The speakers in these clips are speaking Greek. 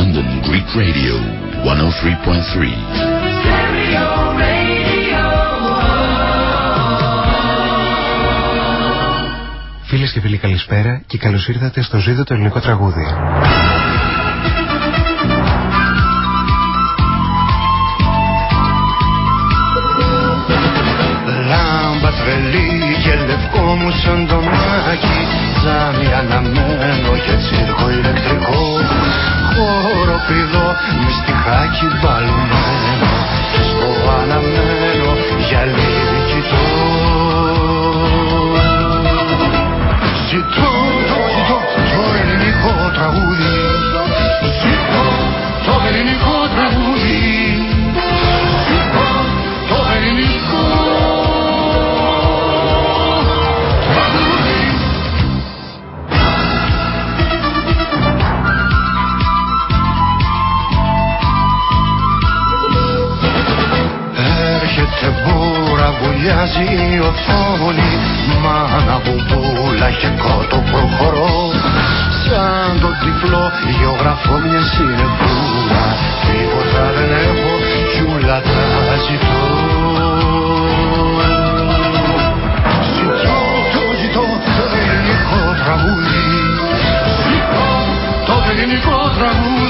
London Greek Radio 103.3. Φίλες και φίλοι καλησπέρα και καλώς ήρθατε στο ζήτο το ελληνικό τραγούδι. Λάμπα τρελή και λευκό μου σαν το μάκι Ζάμι αναμένο και τσίρκο ηλεκτρικό Χώρο πηδό με στιχάκι μπαλμένο Στο αναμένο για λίγη κοιτώ βουλιάζει η οθόνη Μάνα μπουμπούλα και κότο προχωρώ. Σαν το τυφλό γεωγραφώ μιας συνεπούλα Τίποτα δεν έχω κι ούλα τα ζητώ. Ζητώ, το ζητώ το ελληνικό τραγούδι. Ζητώ το ελληνικό τραγούδι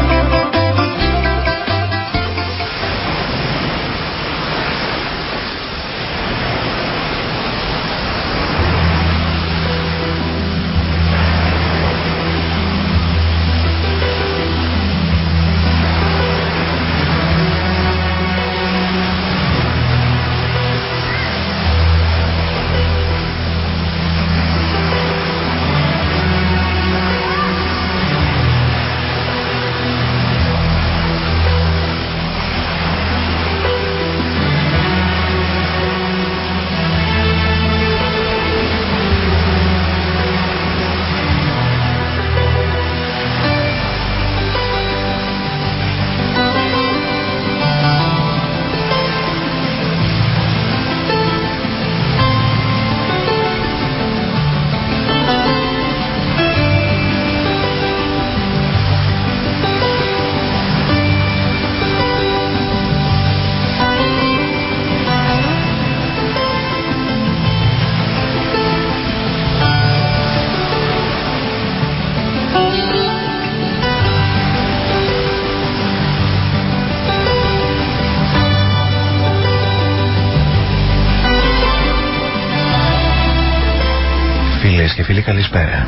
Φίλες και φίλοι καλησπέρα.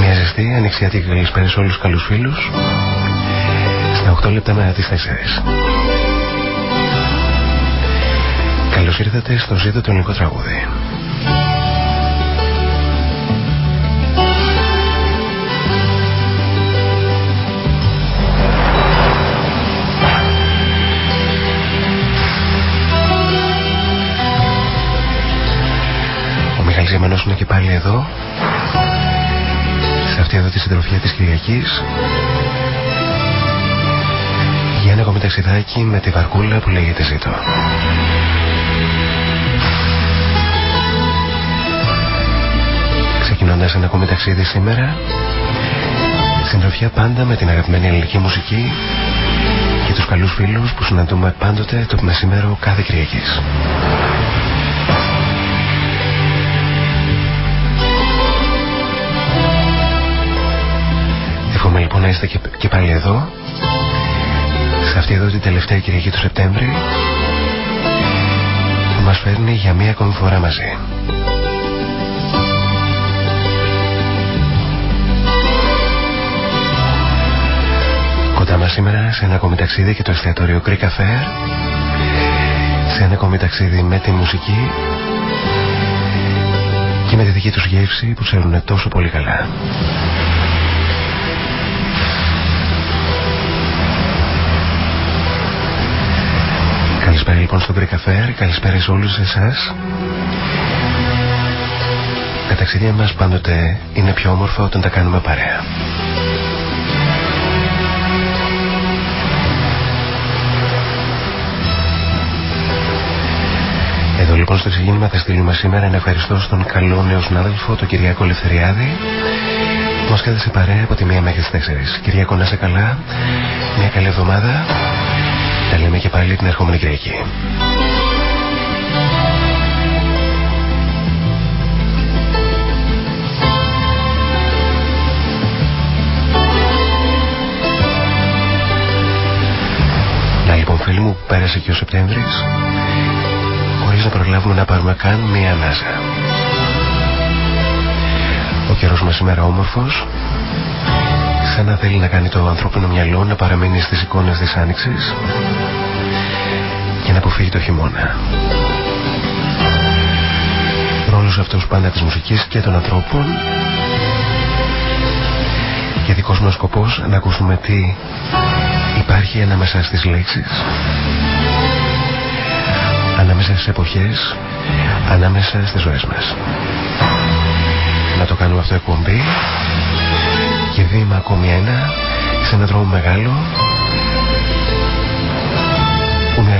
Μια ζεστή ανοιξιατική καλησπέρα σε όλους τους καλούς φίλους. Στα 8 λεπτά μετά τις 4. Καλώς ήρθατε στο ζήτο το ελληνικό τραγούδι. Πάλι εδώ σε αυτή εδώ τη συντροφιά της Κυριακής για ένα ακόμη ταξιδάκι με τη βαρκούλα που λέγεται Ζήτω. Ξεκινώντας ένα ακόμη ταξίδι σήμερα συντροφιά πάντα με την αγαπημένη ελληνική μουσική και τους καλούς φίλους που συναντούμε πάντοτε το μεσημέρο κάθε Κυριακής. Λοιπόν να είστε και, και πάλι εδώ σε αυτή εδώ την τελευταία Κυριακή του Σεπτέμβρη που μας φέρνει για μία ακόμη φορά μαζί. σήμερα σε ένα ακόμη ταξίδι και το εστιατόριο Greek Affair σε ένα ακόμη ταξίδι με τη μουσική και με τη δική τους γεύση που ξέρουν τόσο πολύ καλά. Καλησπέρα λοιπόν στο Greek Affair, καλησπέρα σε όλους εσάς. Τα ταξίδια μας πάντοτε είναι πιο όμορφα όταν τα κάνουμε παρέα. Εδώ λοιπόν στο ξεκίνημα θα στείλουμε σήμερα ένα ευχαριστώ στον καλό νέο συνάδελφο, τον Κυριάκο Ελευθεριάδη, που μας κάθεσε παρέα από τη μία μέχρι τις 4. Κυριάκο να είσαι καλά, μια καλή εβδομάδα, τα λέμε και πάλι την ερχόμενη Κυριακή. Να λοιπόν φίλοι μου, πέρασε και ο Σεπτέμβρης χωρίς να προλάβουμε να πάρουμε καν μία ανάσα. Ο καιρός μας σήμερα όμορφος, σαν να θέλει να κάνει το ανθρώπινο μυαλό να παραμείνει στις εικόνες της άνοιξης και να αποφύγει το χειμώνα. Ρόλος αυτός πάντα της μουσικής και των ανθρώπων και δικός μας σκοπός να ακούσουμε τι υπάρχει ανάμεσα στις λέξεις ανάμεσα στις εποχές, ανάμεσα στις ζωές μας. Να το κάνουμε αυτό εκπομπή και βήμα ακόμη ένα σε έναν δρόμο μεγάλο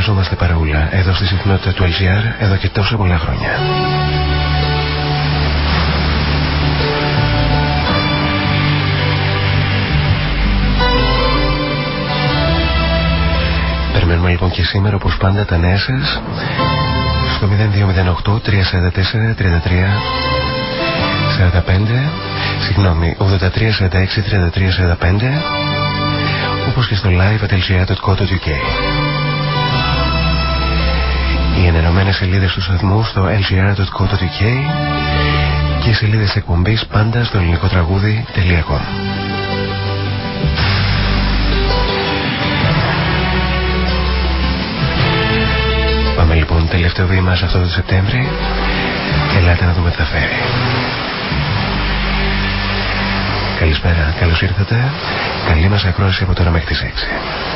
που μοιραζόμαστε παραούλα εδώ στη συχνότητα του LGR εδώ και τόσα πολλά χρόνια. Περιμένουμε λοιπόν και σήμερα όπως πάντα τα νέα σας. Στο 0208 344 33 45 συγγνώμη 83 46 33 45 όπως και στο live.lgr.co.uk Οι ενενωμένες σελίδες του σταθμού στο lgr.co.uk και οι σελίδες εκπομπής πάντα στο ελληνικό τραγούδι.com Πάμε λοιπόν τελευταίο βήμα σε αυτό το Σεπτέμβρη. Ελάτε να δούμε τι θα φέρει. Καλησπέρα, καλώς ήρθατε. Καλή μας ακρόαση από τώρα μέχρι τις 6.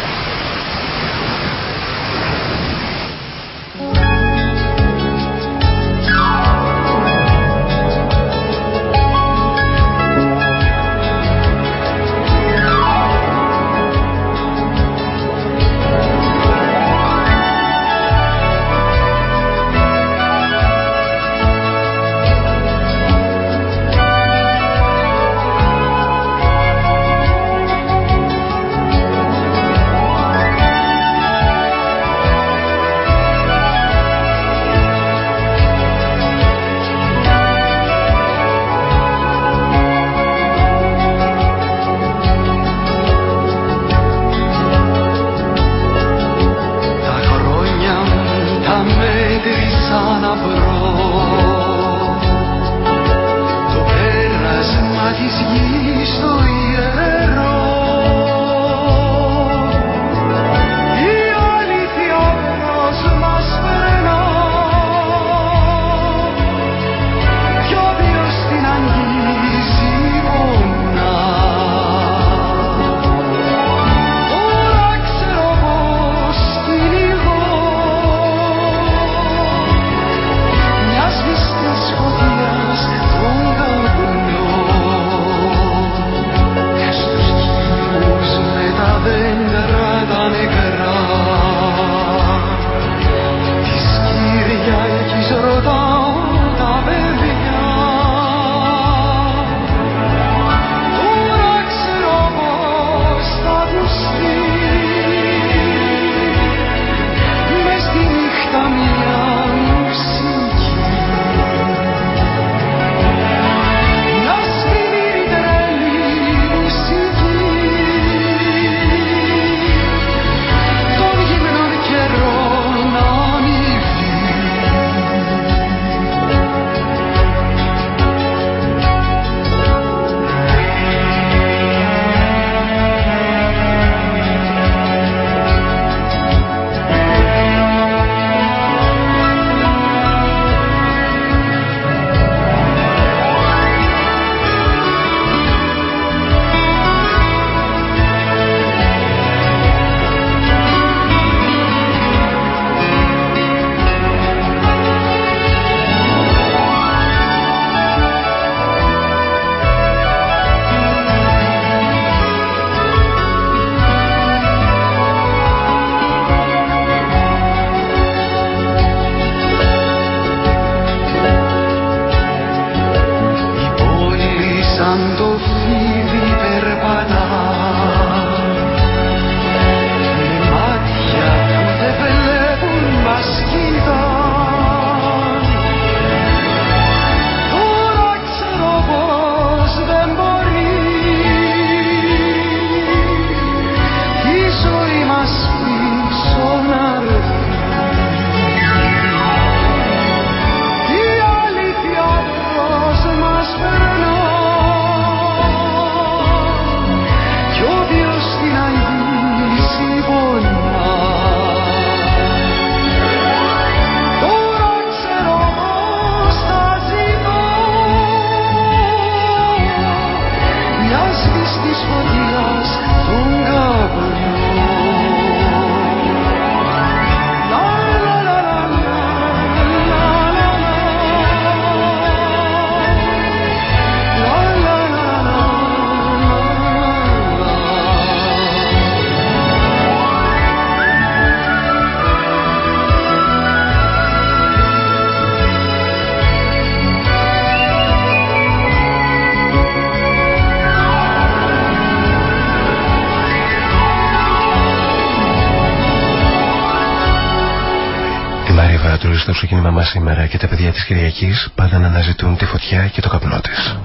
Και τα παιδιά της Κυριακής πάντα να αναζητούν τη φωτιά και το καπνό της.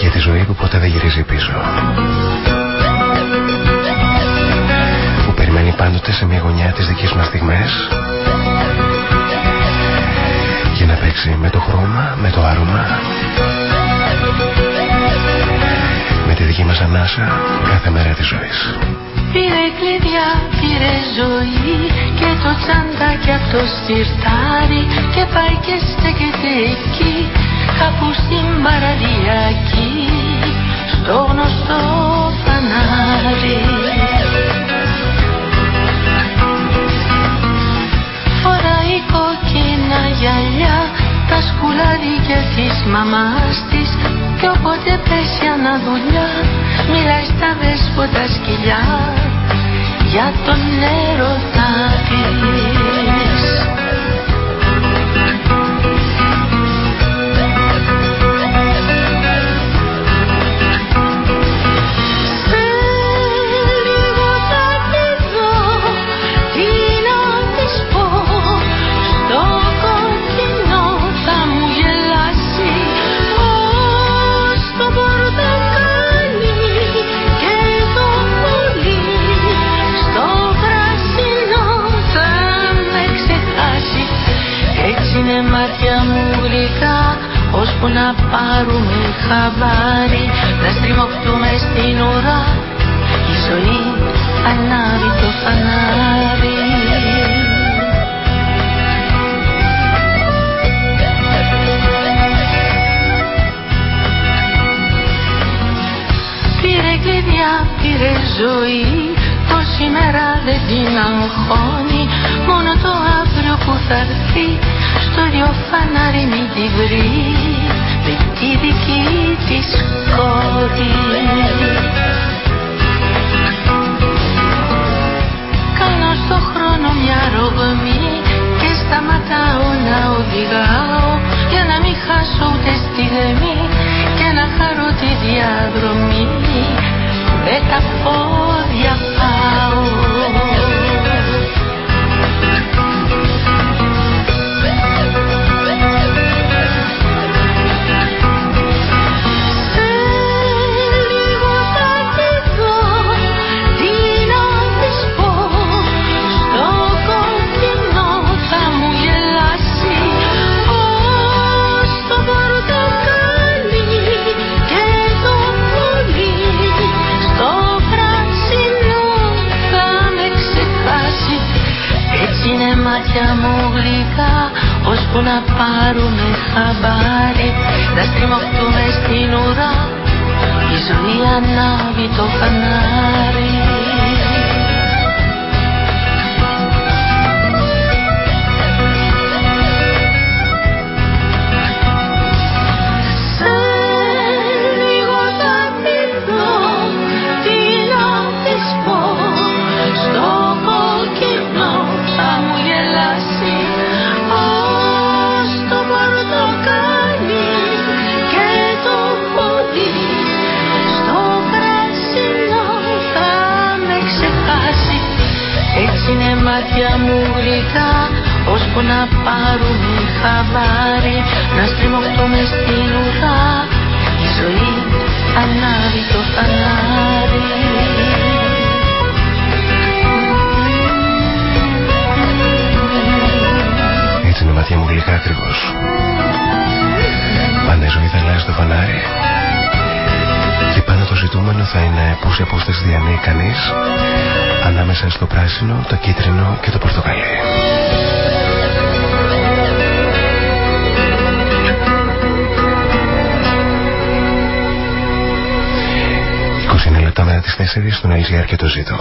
Για τη ζωή που ποτέ δεν γυρίζει πίσω. Που περιμένει πάντοτε σε μια γωνιά τις δικές μας στιγμές για να παίξει με το χρώμα, με το άρωμα τη δική μας ανάσα κάθε μέρα της ζωής. Πήρε κλειδιά, πήρε ζωή και το τσαντάκι από το στυρτάρι και πάει και στέκεται εκεί κάπου στην παραδιακή στο γνωστό φανάρι. Φοράει κόκκινα γυαλιά τα σκουλαρίκια της μαμάς της κι όποτε πέσει αναδουλειά Μιλάει στα δέσποτα σκυλιά Για τον έρωτα της ώσπου να πάρουμε χαμπάρι να στριμωχτούμε στην ουρά η ζωή ανάβει το φανάρι. Πήρε κλειδιά, πήρε ζωή το σήμερα δεν την αγχώνει. Μόνο το αύριο που θα έρθει στο ίδιο φανάρι μην τη βρει. με τη δική της κόρη. Κάνω στο χρόνο μια ρογμή και σταματάω να οδηγάω για να μην χάσω ούτε στιγμή και να χαρώ τη διαδρομή με τα πόδια πάω. Ώσπου να πάρουμε χαμπάρι να στριμωχτούμε στην ουρά. Η ζωή ανάβει το φανάρι μάτια μου γλυκά ώσπου να πάρουμε χαμπάρι να στριμωχτούμε στην ουρά η ζωή ανάβει το φανάρι. Έτσι είναι μάτια μου γλυκά ακριβώς. Πάντα η ζωή θα αλλάζει το φανάρι. και πάνω το ζητούμενο θα είναι πόση απόσταση διανύει κανεί ανάμεσα στο πράσινο, το κίτρινο και το πορτοκαλί. λεπτά μετά τις 4 στον LGR και το ζήτω.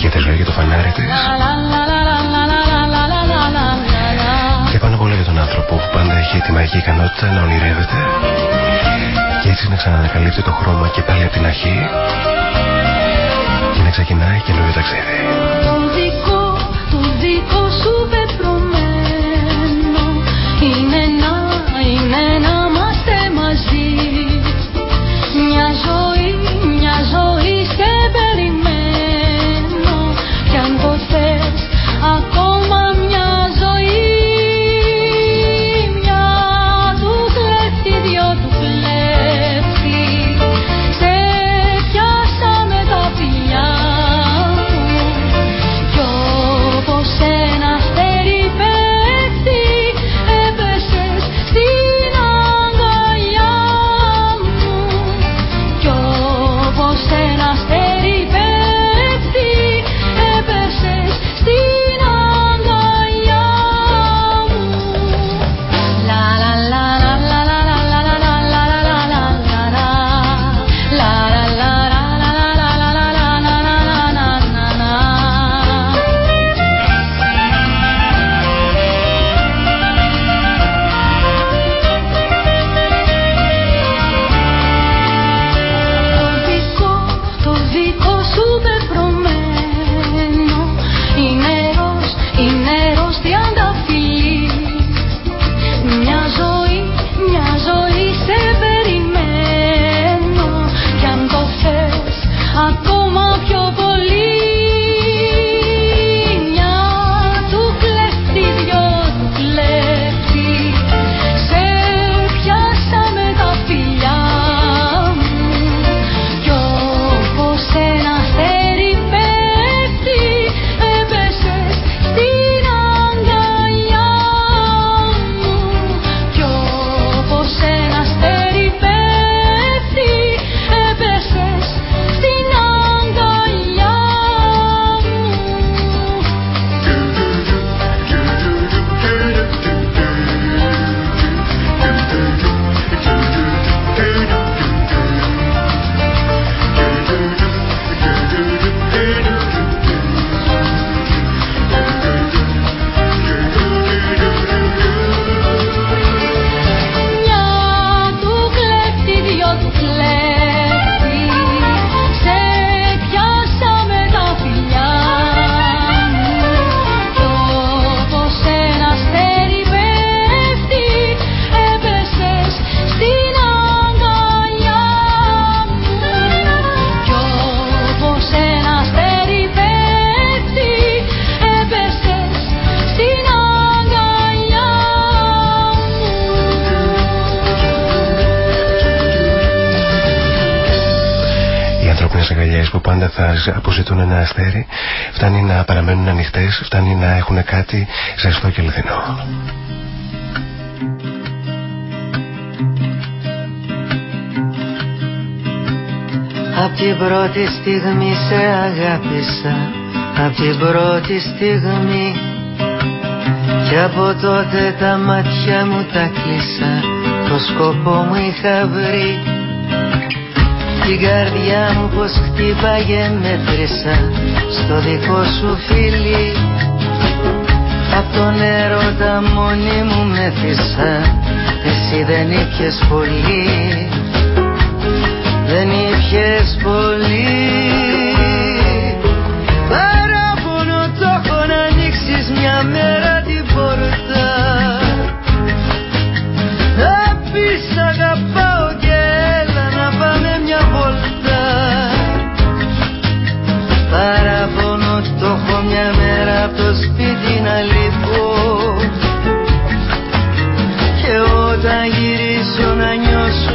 Και τα ζωή και το φανάρι της. Άνθρωπο που πάντα έχει τη μαγική ικανότητα να ονειρεύεται και έτσι να ξανανακαλύπτει το χρώμα και πάλι από την αρχή και να ξεκινάει καινούριο ταξίδι. Ένα αστέρι φτάνει να παραμένουν ανοιχτές, φτάνει να έχουν κάτι ζεστό και αληθινό. Απ' την πρώτη στιγμή σε αγάπησα Απ' την πρώτη στιγμή Κι από τότε τα μάτια μου τα κλείσα Το σκοπό μου είχα βρει Την καρδιά μου πως χτύπαγε μέτρησα Στο δικό σου φίλι. Απ' τον έρωτα μόνη μου μέθησα Εσύ δεν ήπιες πολύ. Δεν ήπιες πολύ. Παράπονο το έχω να ανοίξεις μια μέρα την πόρτα. Να πεις αγαπάω το σπίτι να λείπω Και όταν γυρίσω να νιώσω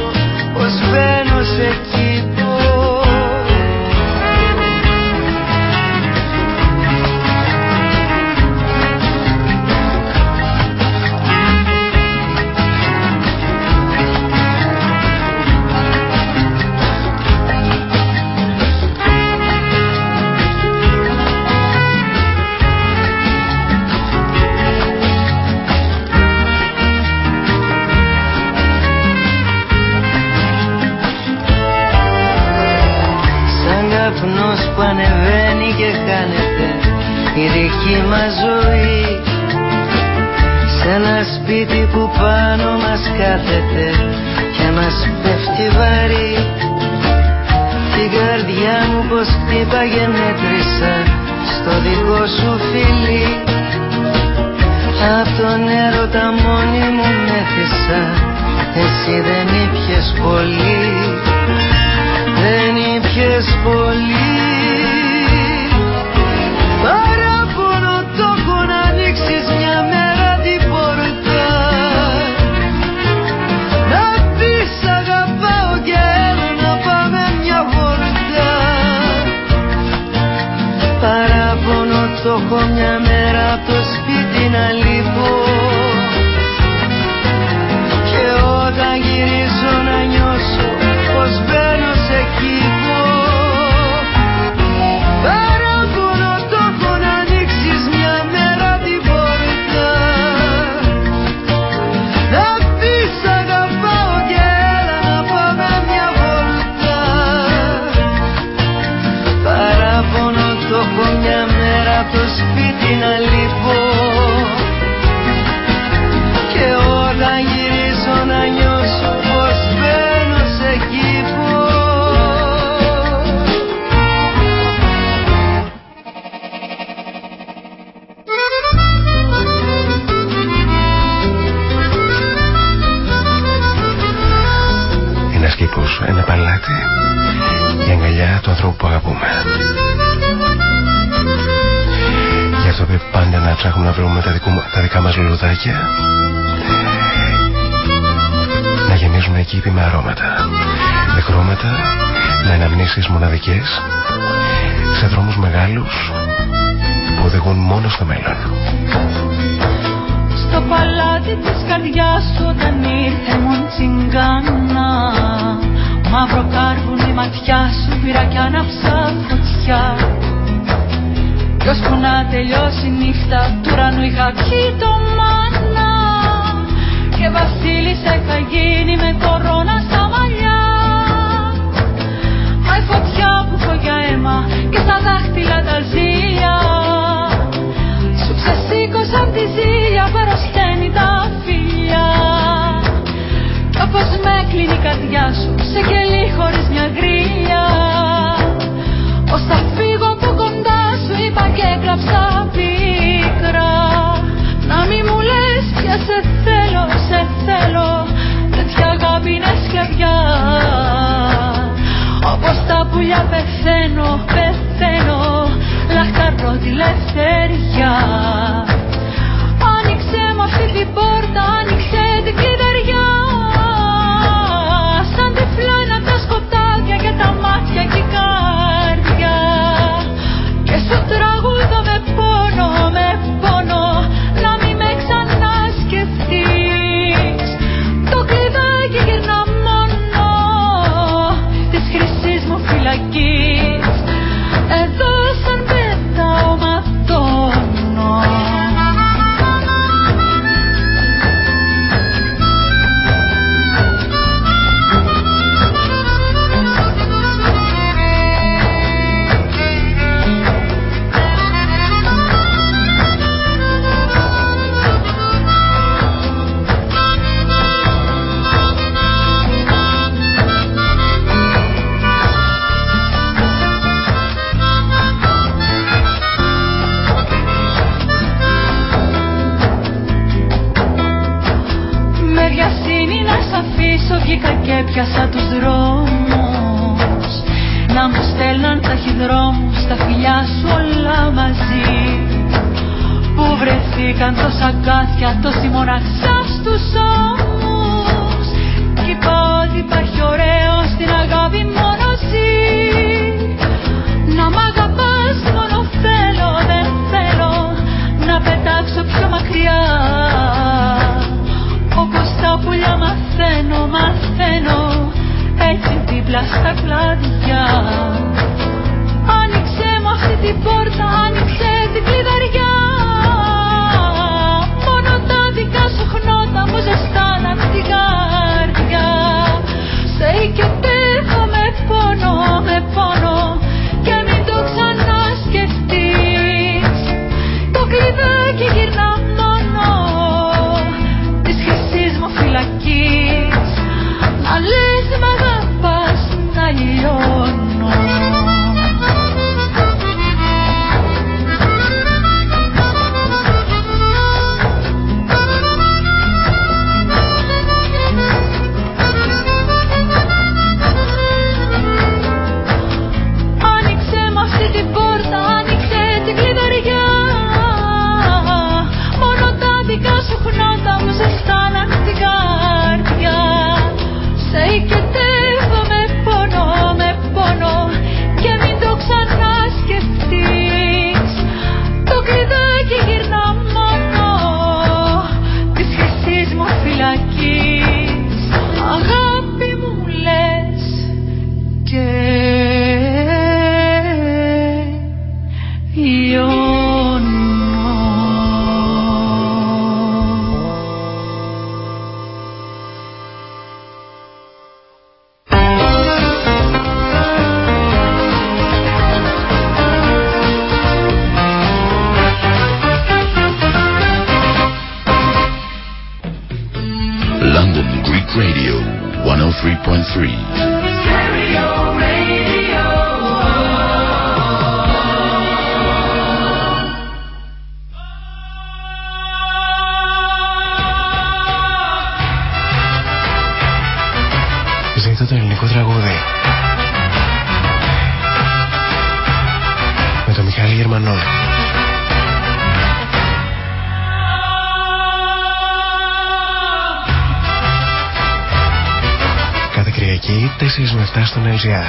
Κυριακή 4 με 7 στον LGR.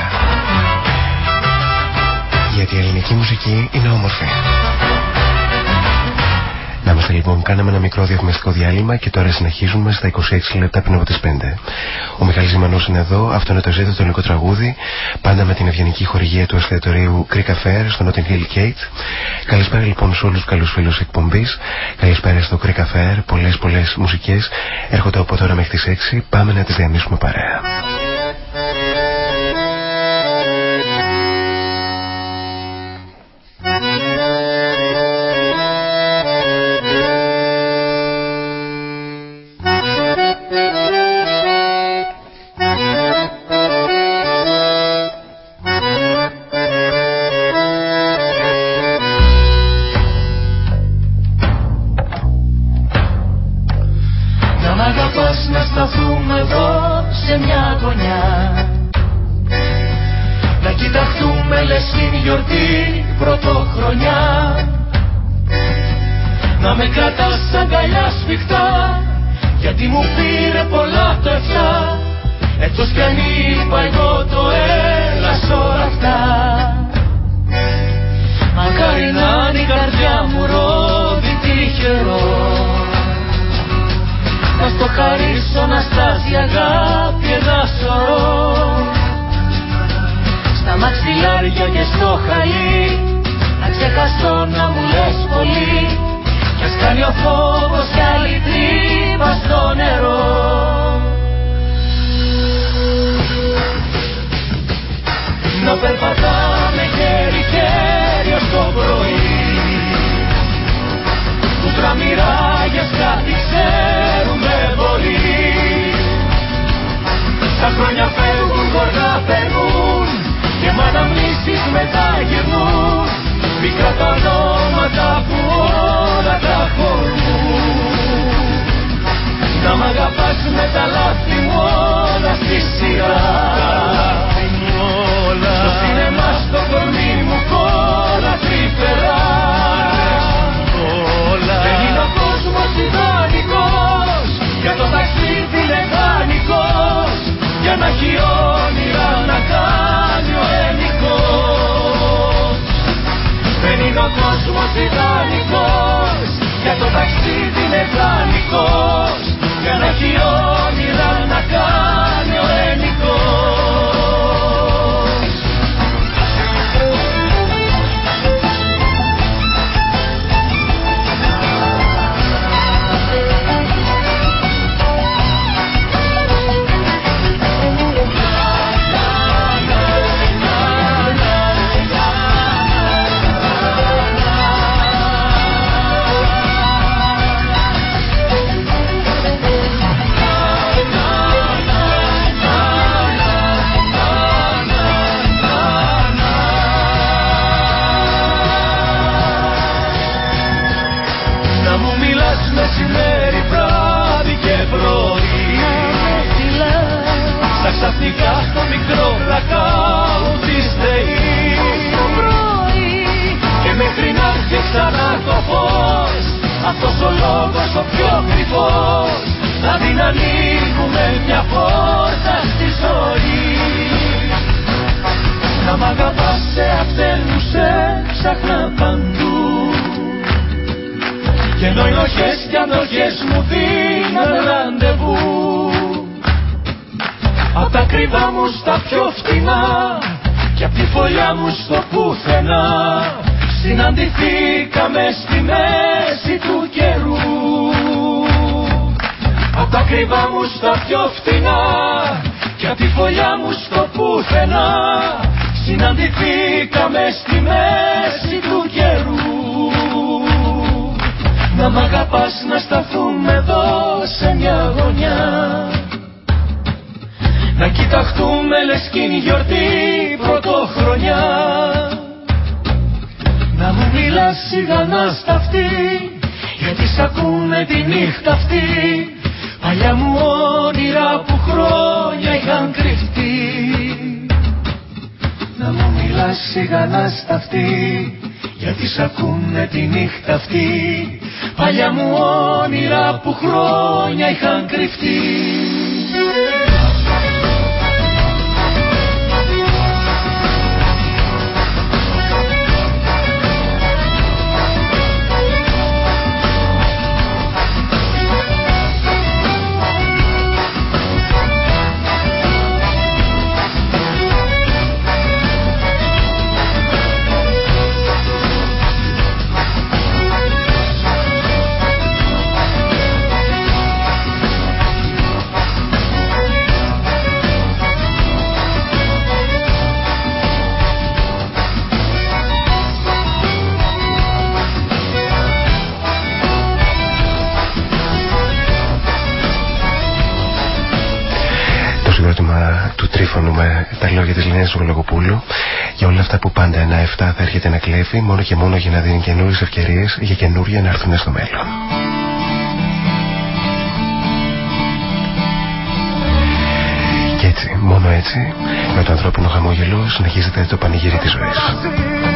Γιατί η ελληνική μουσική είναι όμορφη. Να είμαστε λοιπόν, κάναμε ένα μικρό διαφημιστικό διάλειμμα και τώρα συνεχίζουμε στα 26 λεπτά πριν από τις 5. Ο Μιχάλης Ζημανός είναι εδώ, αυτό είναι το ζήτο το ελληνικό τραγούδι, πάντα με την ευγενική χορηγία του εστιατορίου Greek Affair στο Notting Hill Gate. Καλησπέρα λοιπόν σε όλους τους καλούς φίλους εκπομπής. Καλησπέρα στο Greek Affair, πολλές πολλές μουσικές έρχονται από τώρα μέχρι τις 6. Πάμε να τις διανύσουμε παρέα. μου όνειρα που χρόνια είχαν κρυφτεί. και μόνο για να δίνει καινούριες ευκαιρίες για καινούργια να έρθουν στο μέλλον. Και έτσι, μόνο έτσι, με το ανθρώπινο χαμόγελο συνεχίζεται το πανηγύρι της ζωής.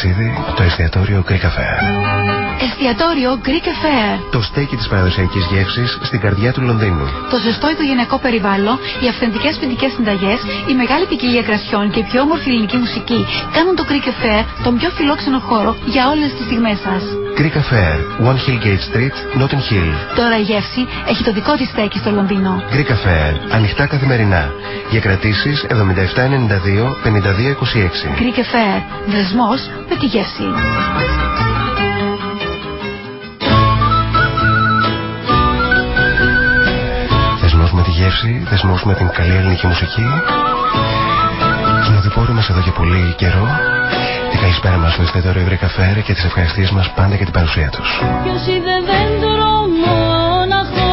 Ταξίδι, το εστιατόριο Greek Affair. Εστιατόριο Greek Affair. Το στέκι της παραδοσιακής γεύσης στην καρδιά του Λονδίνου. Το ζεστό οικογενειακό περιβάλλον, οι αυθεντικές ποινικέ συνταγές, η μεγάλη ποικιλία κρασιών και η πιο όμορφη ελληνική μουσική κάνουν το Greek Affair τον πιο φιλόξενο χώρο για όλες τις στιγμές σας. Greek Affair, One Hill Gate Street, Notting Hill. Τώρα η γεύση έχει το δικό της στέκι στο Λονδίνο. Greek Affair, ανοιχτά καθημερινά. Για κρατήσεις 7792 5226. Greek Affair, δεσμός με τη γεύση. Δεσμός με τη γεύση, δεσμός με την καλή ελληνική μουσική. Συνοδοιπόροι μας εδώ και πολύ καιρό. Την καλησπέρα μας στο εστιατόριο Ευρύ Καφέ και τις ευχαριστίες μας πάντα για την παρουσία τους. Ποιος είδε δέντρο μόναχο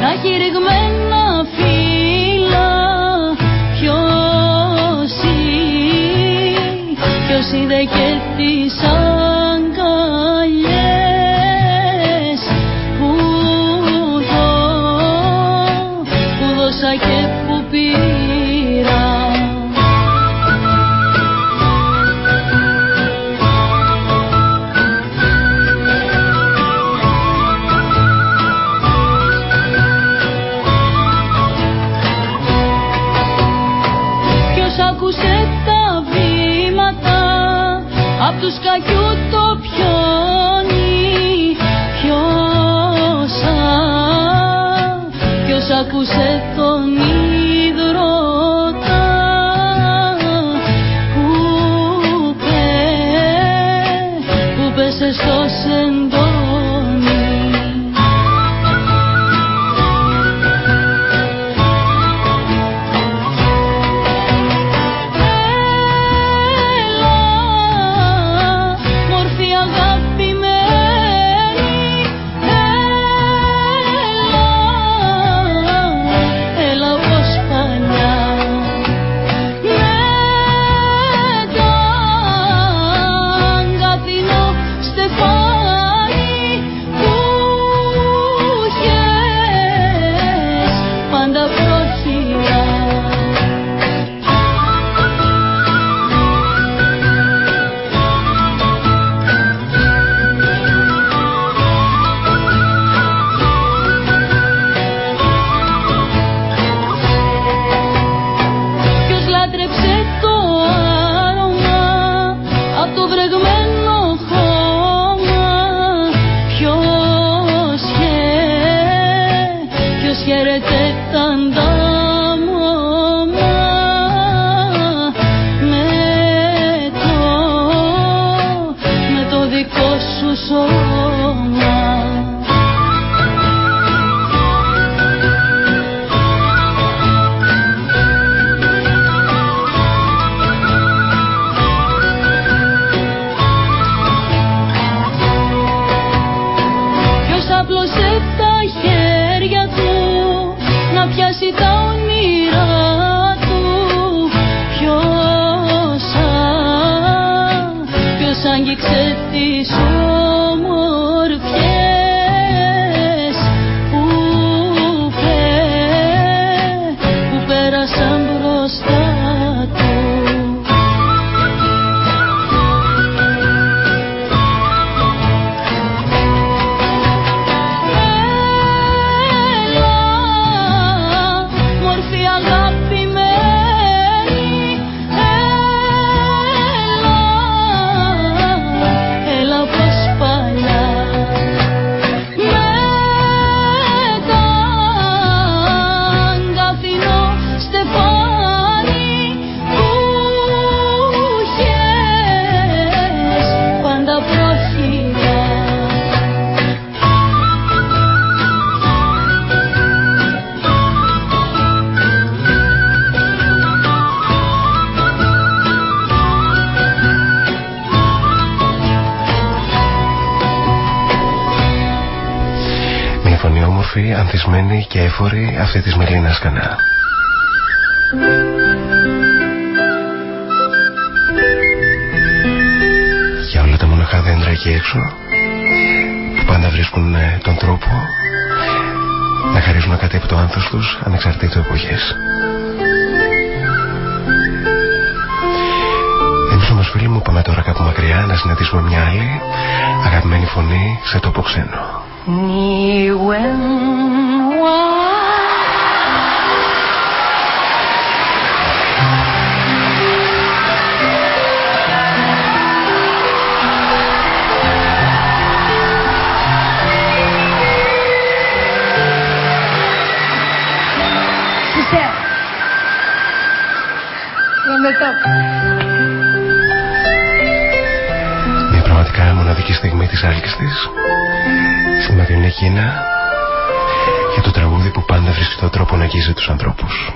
να έχει ρηγμένα φύλλα Ποιος ή- ποιος είδε και τις Απ' τους κακιού το πιόνι Ποιος, α, ποιος άκουσε τον υδρότα αυτή της Μελίνας Κανά. Για όλα τα μοναχά δέντρα εκεί έξω που πάντα βρίσκουν ε, τον τρόπο να χαρίζουν κάτι από το άνθος τους ανεξαρτήτως εποχές. Εμείς όμως φίλοι μου πάμε τώρα κάπου μακριά να συναντήσουμε μια άλλη αγαπημένη φωνή σε τόπο ξένο. Μια πραγματικά μοναδική στιγμή της άλκης της στη Μαριονή Κίνα για το τραγούδι που πάντα βρίσκει τον τρόπο να αγγίζει τους ανθρώπους.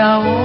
돌아오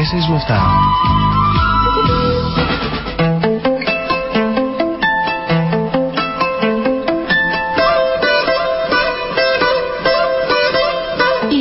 peces los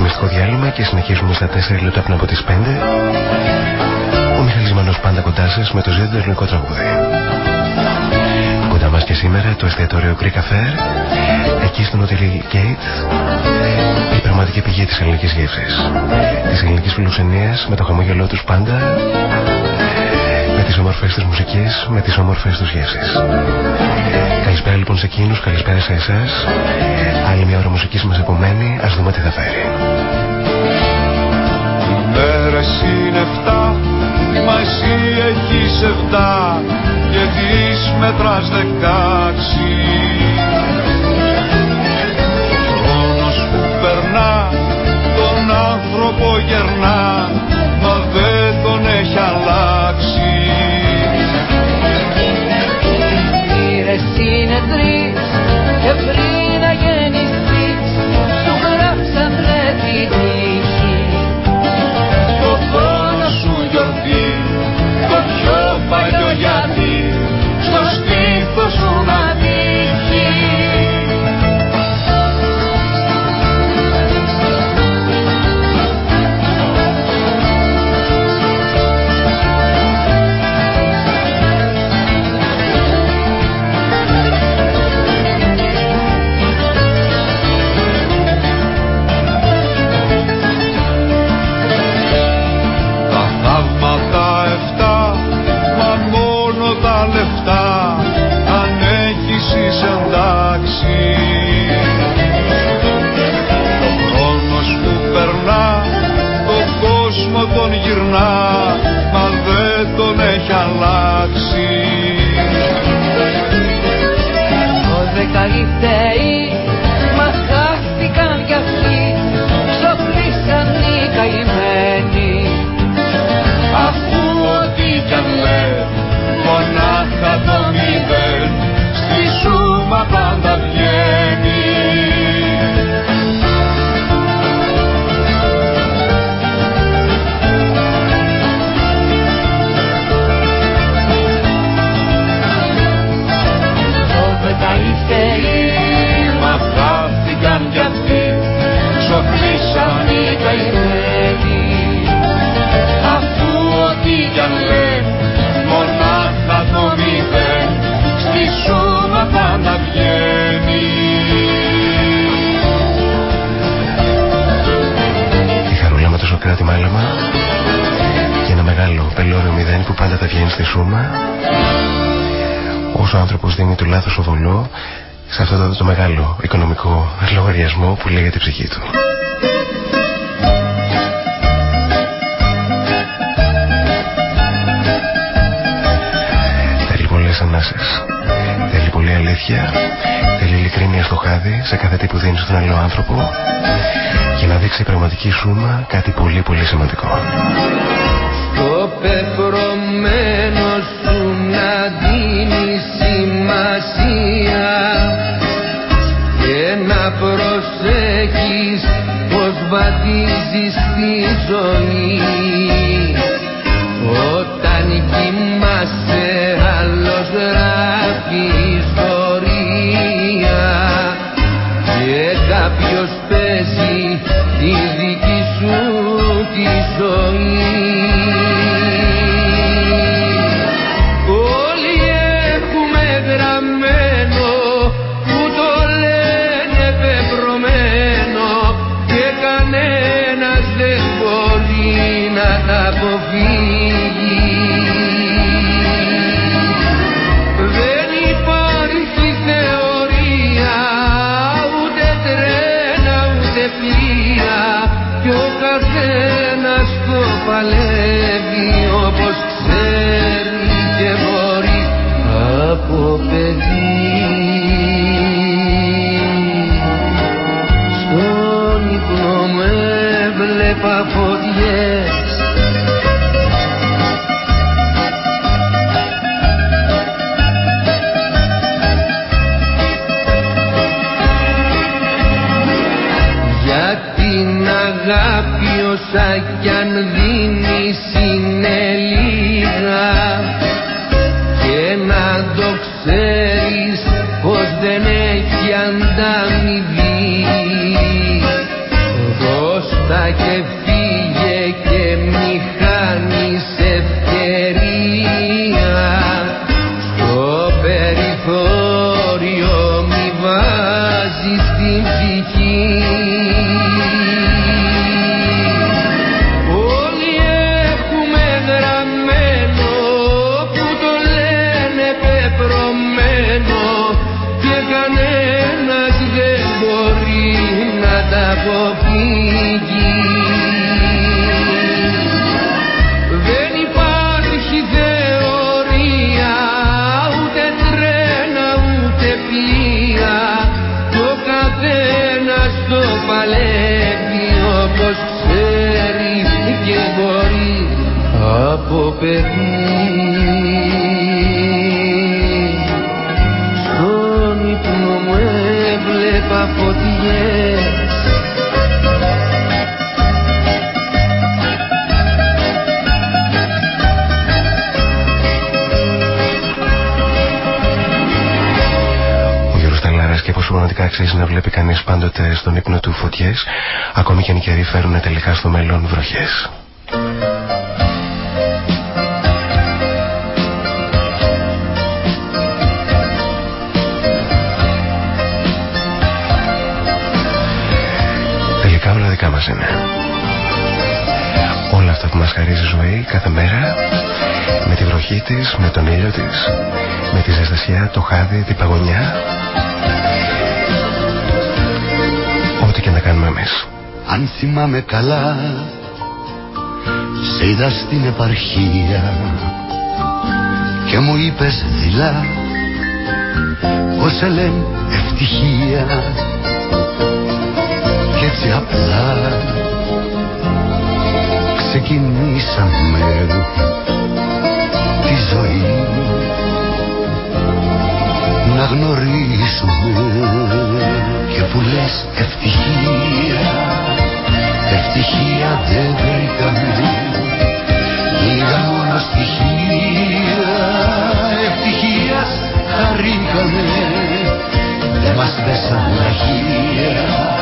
Μουσικό διάλειμμα και συνεχίζουμε στα 4 λεπτά πριν από τις 5. Ο Μιχαλής Μανός πάντα κοντά σας με το ζήτητο ελληνικό τραγούδι. Κοντά μας και σήμερα το εστιατόριο Greek Affair, εκεί στον Hotel Gate, η πραγματική πηγή της ελληνικής γεύσης. Της ελληνικής φιλοξενίας με το χαμόγελό τους πάντα, με τις όμορφες της μουσικής, με τις όμορφες τους γεύσεις. Καλησπέρα λοιπόν σε εκείνους, καλησπέρα σε εσάς. Άλλη μια ώρα μουσικής μας επομένη, ας δούμε τι θα φέρει. Οι μέρες είναι εφτά, μα εσύ έχεις εφτά και τις μετράς δεκάξι. Χρόνος που περνά, τον άνθρωπο γερνά, μα δεν τον έχει αλλάξει. Βγαίνει στη σούμα όσο ο άνθρωπος δίνει του λάθος οβολό σε αυτό το, το μεγάλο οικονομικό λογαριασμό που λέγεται η ψυχή του. Θέλει πολλές ανάσες. Θέλει πολλή αλήθεια. Θέλει ειλικρίνεια στο χάδι σε κάθε τι που δίνει στον άλλο άνθρωπο για να δείξει η πραγματική σούμα κάτι πολύ πολύ σημαντικό. Το πεπρωμένο βαδίζεις τη ζωή παλεύει όπως ξέρει και μπορεί από παιδί. Στον ύπνο μου έβλεπα φωτιές αξίζει να βλέπει κανείς πάντοτε στον ύπνο του φωτιές, ακόμη και αν οι καιροί φέρουν τελικά στο μέλλον βροχές. Τελικά όλα δικά μας είναι. Όλα αυτά που μας χαρίζει η ζωή κάθε μέρα με τη βροχή της, με τον ήλιο της, με τη ζεστασιά, το χάδι, την παγωνιά κάνουμε εμείς. Αν θυμάμαι καλά, σε είδα στην επαρχία και μου είπες δειλά πως σε λένε ευτυχία και έτσι απλά ξεκινήσαμε τη ζωή να γνωρίσουμε και που λες ευτυχία ευτυχία δεν βρήκαμε. Λίγα μόνο στοιχεία ευτυχίας χαρήκαμε. Δεν μας πέσαν λαχεία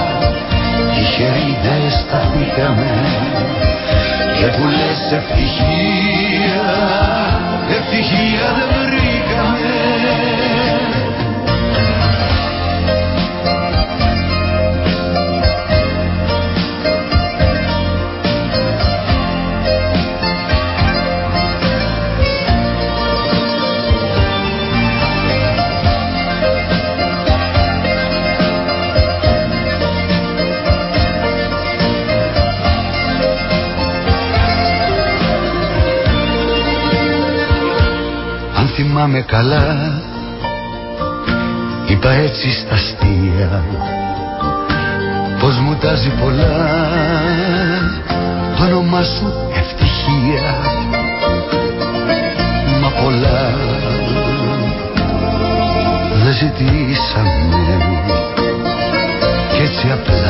τυχεροί δεν σταθήκαμε και που λες ευτυχία ευτυχία δεν καλά. Είπα έτσι στα αστεία Πως μου τάζει πολλά. Το όνομά σου ευτυχία Μα πολλά. Δεν ζητήσαμε Κι έτσι απλά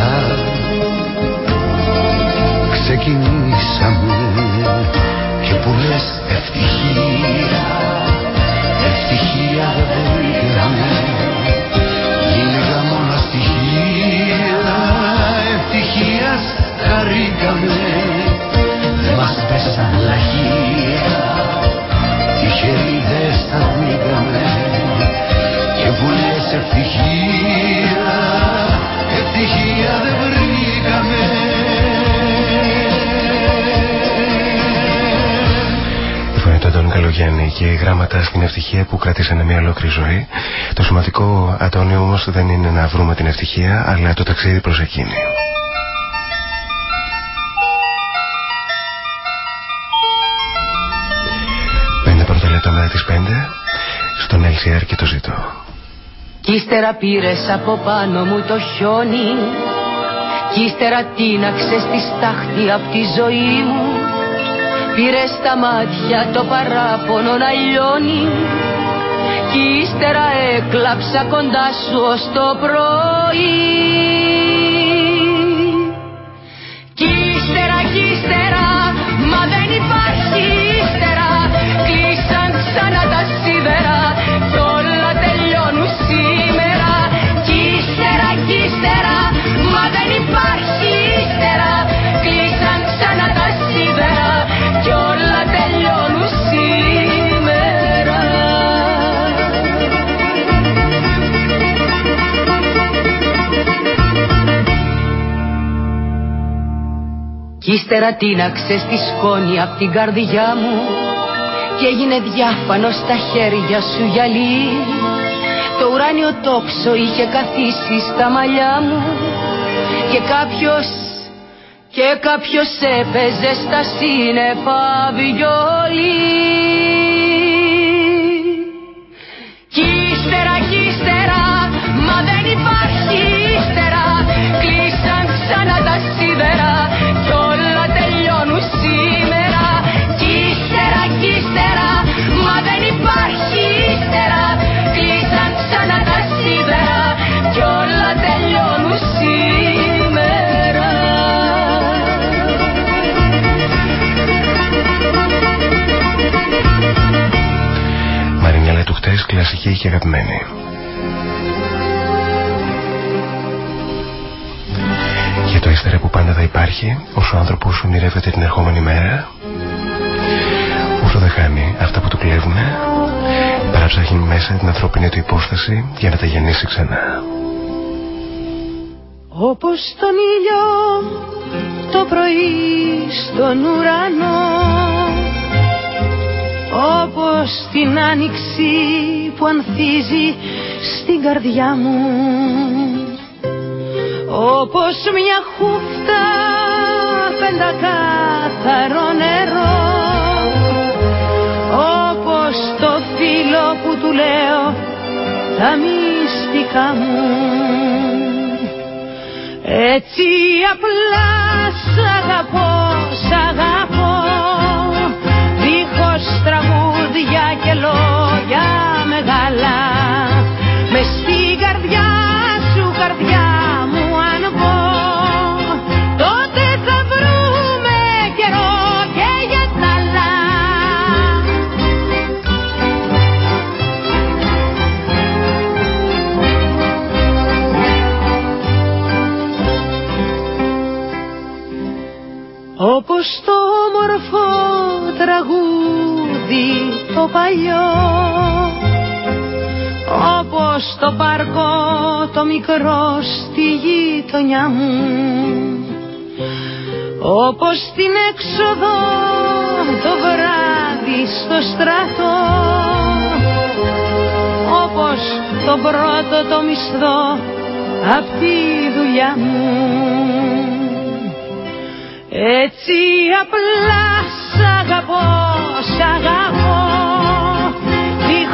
ευτυχία Ευτυχία δεν βρήκαμε τον Καλογιάννη και οι γράμματα στην ευτυχία που κρατήσανε μια ολόκληρη ζωή. Το σημαντικό, Αντώνιο, όμως δεν είναι να βρούμε την ευτυχία, αλλά το ταξίδι προς εκείνη. Πέντε πρώτα λεπτά μετά τις πέντε, στον LCR και το ζητώ. Κι ύστερα πήρες από πάνω μου το χιόνι. Κι ύστερα τίναξες τη στάχτη από τη ζωή μου. Πήρες στα μάτια το παράπονο να λιώνει. Κι ύστερα έκλαψα κοντά σου ως το πρωί ύστερα τίναξε στη σκόνη απ' την καρδιά μου και έγινε διάφανος στα χέρια σου γυαλί. Το ουράνιο τόξο είχε καθίσει στα μαλλιά μου και κάποιος και κάποιος έπαιζε στα σύννεφα βιολί κλασική και αγαπημένη. Και το ύστερα που πάντα θα υπάρχει όσο ο άνθρωπος ονειρεύεται την ερχόμενη μέρα όσο δεν χάνει αυτά που του κλέβουν παραψάχνει μέσα την ανθρώπινη του υπόσταση για να τα γεννήσει ξανά. Όπως τον ήλιο το πρωί στον ουρανό όπως την άνοιξη που ανθίζει στην καρδιά μου. Όπως μια χούφτα πεντακάθαρο νερό. Όπως το φίλο που του λέω τα μυστικά μου. Έτσι απλά σ' αγαπώ, σ' αγαπώ το παλιό όπως το πάρκο το μικρό στη γειτονιά μου. Όπως την έξοδο το βράδυ στο στρατό όπως το πρώτο το μισθό απ' τη δουλειά μου. Έτσι απλά σ' αγαπώ, σ' αγαπώ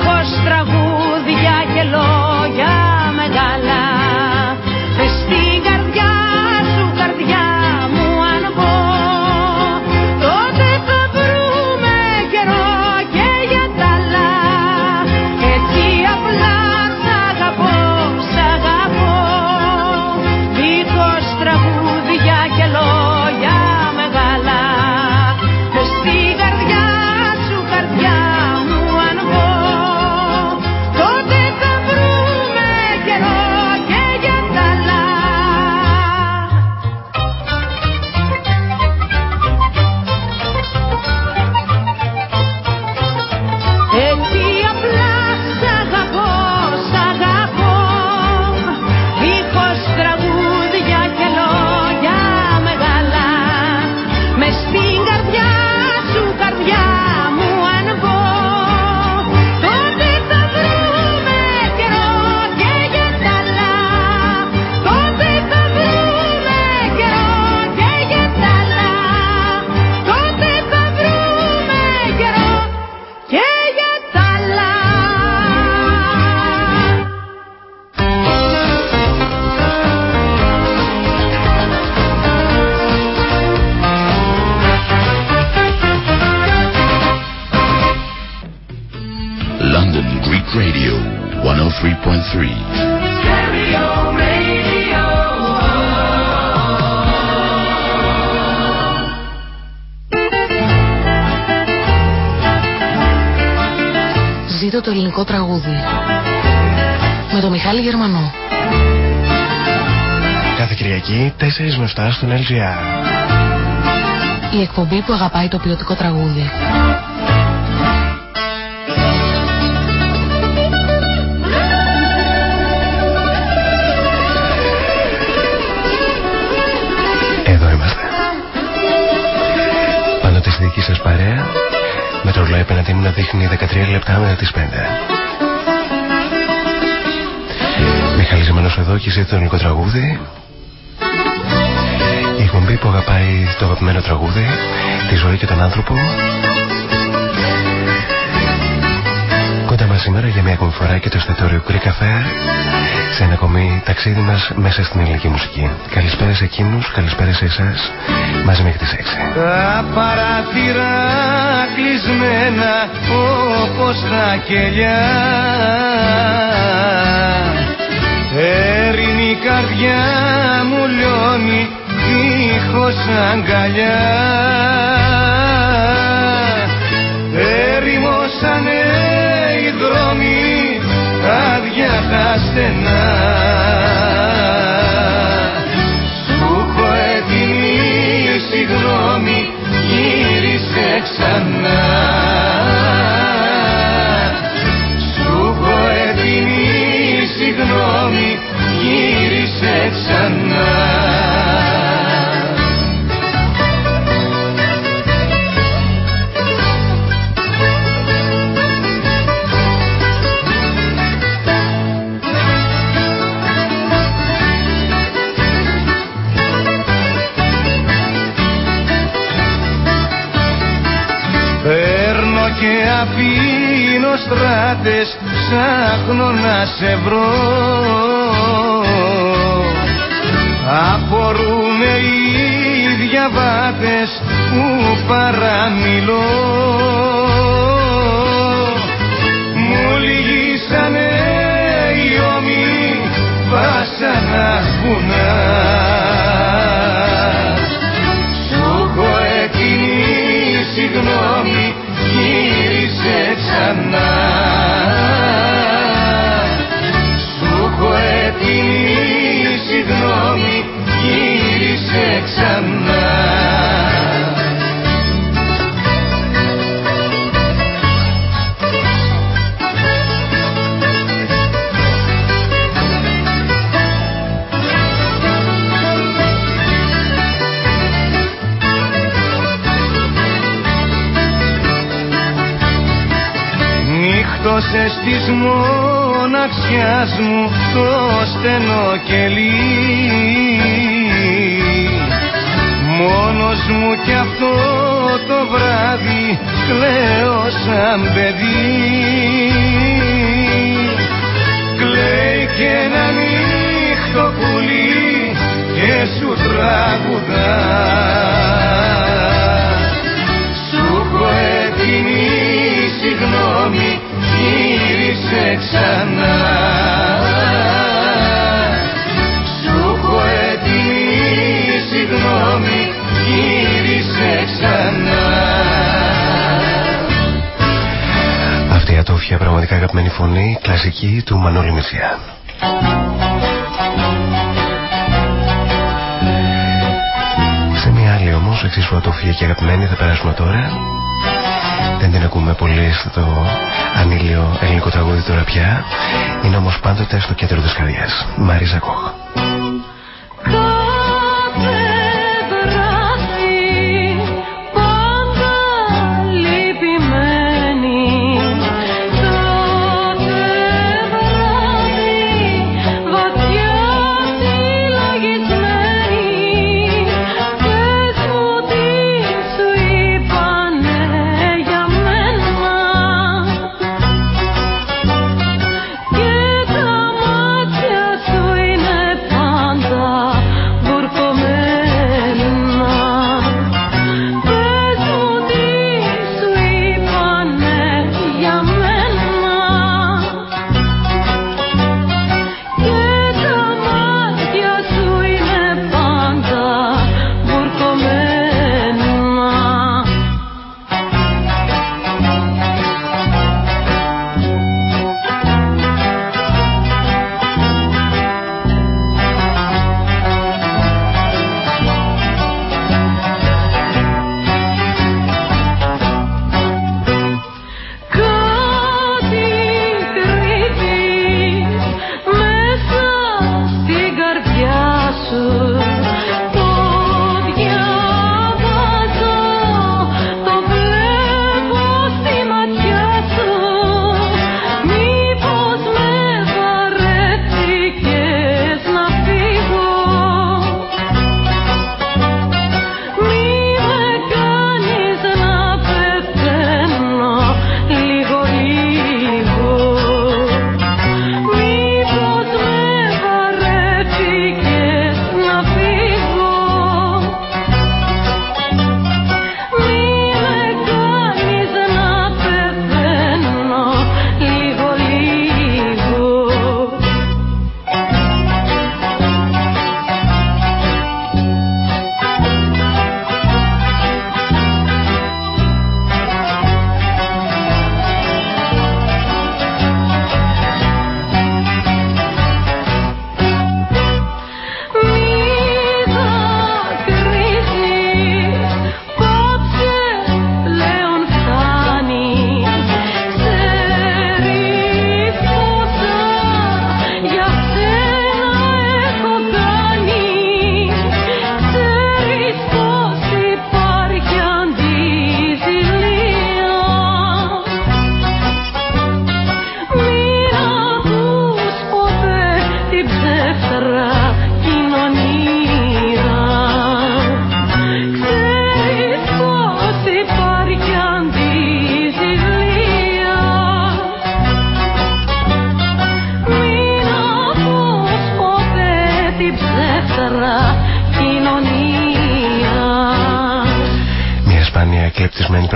Δίχως τραγούδια και λόγια μεγάλα 103.3. Ζήτω το ελληνικό τραγούδι. Με τον Μιχάλη Γερμανό. Κάθε Κυριακή 4 με 7 στον LGR. Η εκπομπή που αγαπάει το ποιοτικό τραγούδι. Είναι 13 λεπτά μετά τις 5. Μιχαλής Ζημανός εδώ και ζήτησε το ελληνικό τραγούδι. Η εκπομπή που αγαπάει το αγαπημένο τραγούδι, τη ζωή και τον άνθρωπο. Μας σήμερα για μια ακόμη φορά και το εστιατόριο Greek Cafe σε ένα ακόμη ταξίδι μας μέσα στην ελληνική μουσική. Καλησπέρα σε εκείνους, καλησπέρα σε εσάς, μαζί μέχρι τις 6. Τα παράθυρα κλεισμένα όπως τα κελιά Έρινη η καρδιά μου λιώνει δίχως αγκαλιά Ερημώσανε οι δρόμοι άδεια τα στενά. Σου έχω έτοιμη συγγνώμη γύρισε ξανά. Σου έχω έτοιμη συγγνώμη γύρισε ξανά και αφήνω στράτες ψάχνω να σε βρω. Απορούμε οι διαβάτες που παραμιλώ. Μου λυγίσανε οι ώμοι βάσανα βουνά. Σου Νύχτωσες της μοναξιάς μου το στενό κελί. Μόνος μου κι αυτό το βράδυ κλαίω σαν παιδί. Κλαίει και ένα νύχτο πουλί και σου τραγουδά γύρισε ξανά Σου έχω έτοιμη συγγνώμη γύρισε ξανά Αυτή η ατόφια πραγματικά αγαπημένη φωνή, κλασική του Μανώλη Μητσιά. Σε μια άλλη όμως, εξίσου ατόφια και αγαπημένη θα περάσουμε τώρα. Δεν την ακούμε πολύ στο ανήλιο ελληνικό τραγούδι τώρα πια. Είναι όμως πάντοτε στο κέντρο της καρδιάς. Μαρίζα Κόχ.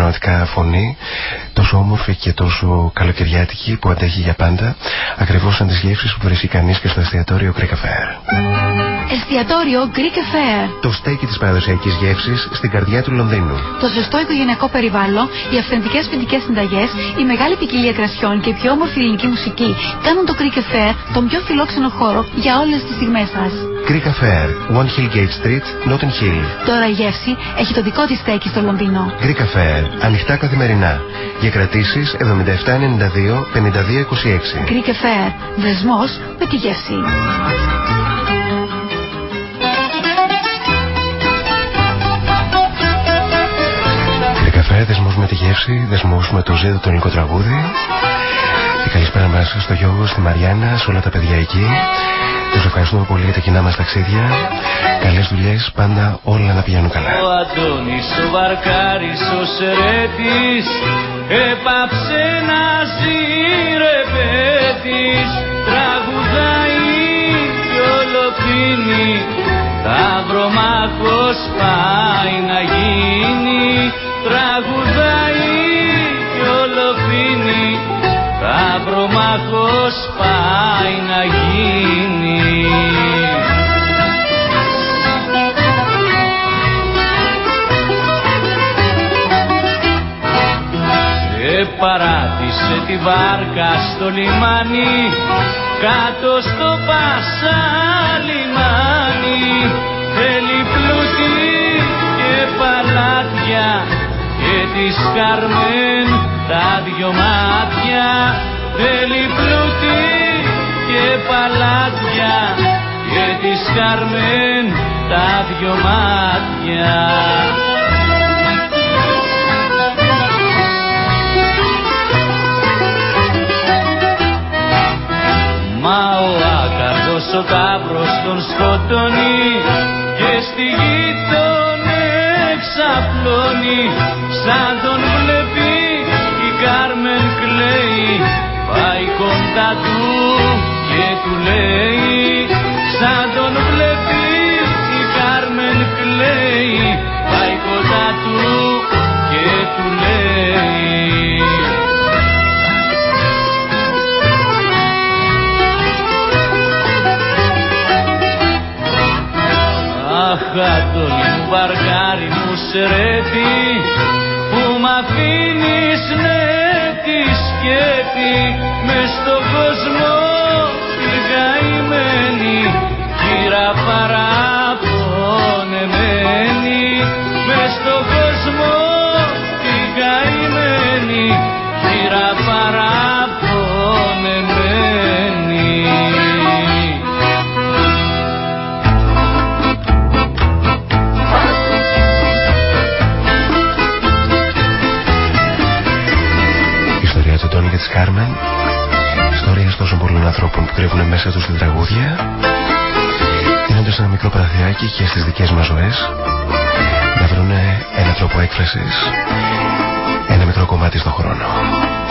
Πραγματικά φωνή τόσο όμορφη και τόσο καλοκαιριάτικη που αντέχει για πάντα ακριβώς σαν τις γεύσεις που βρίσκει κανείς και στο εστιατόριο Greek Affair. Εστιατόριο Greek Affair. Το στέκι της παραδοσιακής γεύσης στην καρδιά του Λονδίνου. Το σωστό οικογενειακό περιβάλλον, οι αυθεντικές φοιτικές συνταγές, η μεγάλη ποικιλία κρασιών και η πιο όμορφη ελληνική μουσική κάνουν το Greek Affair τον πιο φιλόξενο χώρο για όλες τις στιγμές σας. Greek Affair, One Hill Gate Street, Notting Hill. Τώρα η γεύση έχει το δικό της στέκι στο Λονδίνο. Greek Affair, ανοιχτά καθημερινά. Για κρατήσεις 7792-5226. Greek Affair, δεσμός με τη γεύση. Greek Affair, δεσμός με τη γεύση, δεσμός με το ζήτο το ελληνικό τραγούδι. Και καλησπέρα μας στο Γιώργο, στη Μαριάννα, σε όλα τα παιδιά εκεί. Τους ευχαριστούμε πολύ για τα κοινά μας ταξίδια. Καλές δουλειές, πάντα όλα να πηγαίνουν καλά. Ο Αντώνης ο Βαρκάρης ο Σερέτης έπαψε να ζει ρε πέτης τραγουδάει κι ολοφύνει Σταυρομάχος πάει να γίνει τραγουδάει Σταυρομάχος πάει να γίνει. Και παράτησε τη βάρκα στο λιμάνι κάτω στο Πασά λιμάνι θέλει πλούτη και παλάτια και της Καρμέν τα δυο μάτια θέλει πλούτη και παλάτια και της Καρμέν τα δυο μάτια. Μα ο άκαρδος ο τάβρος τον σκοτώνει και στη γη τον εξαπλώνει σαν τον κοντά του και του λέει σαν τον βλέπεις η Κάρμεν κλαίει πάει κοντά του και του λέει Αχ, Αντώνη μου, βαργάρι μου, σερέτη μικρό παραθυράκι και στις δικές μας ζωές Να βρουν ένα τρόπο έκφρασης Ένα μικρό κομμάτι στον χρόνο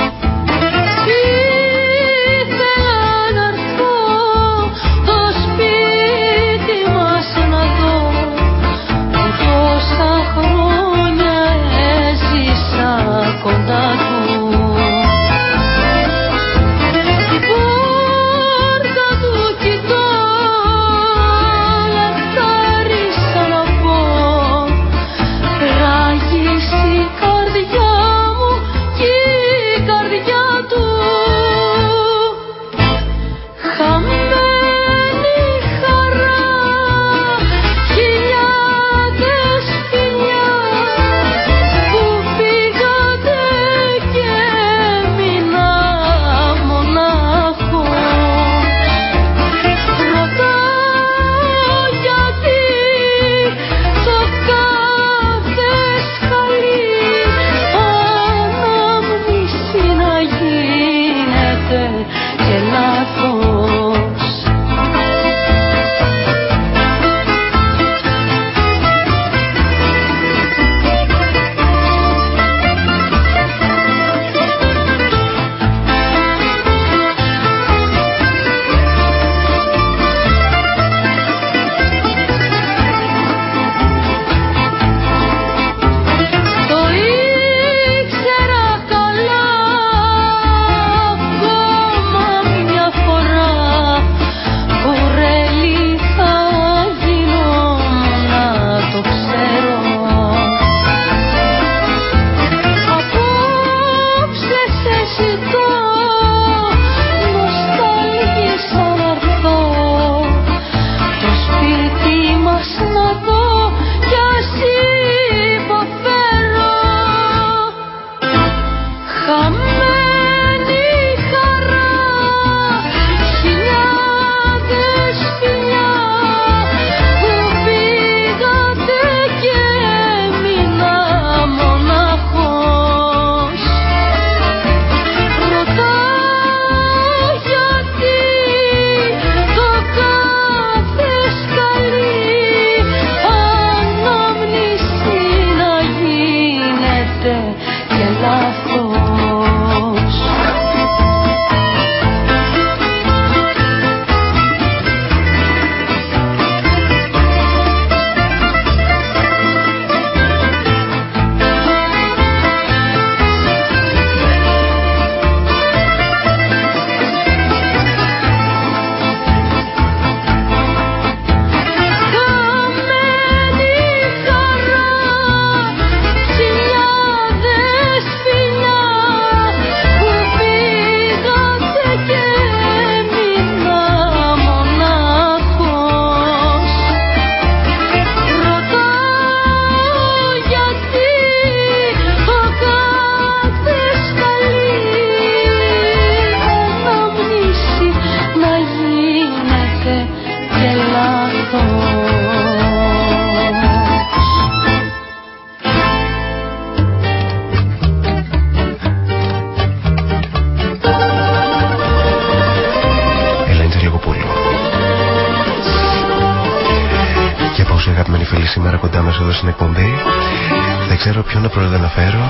Δεν ξέρω ποιον να φέρω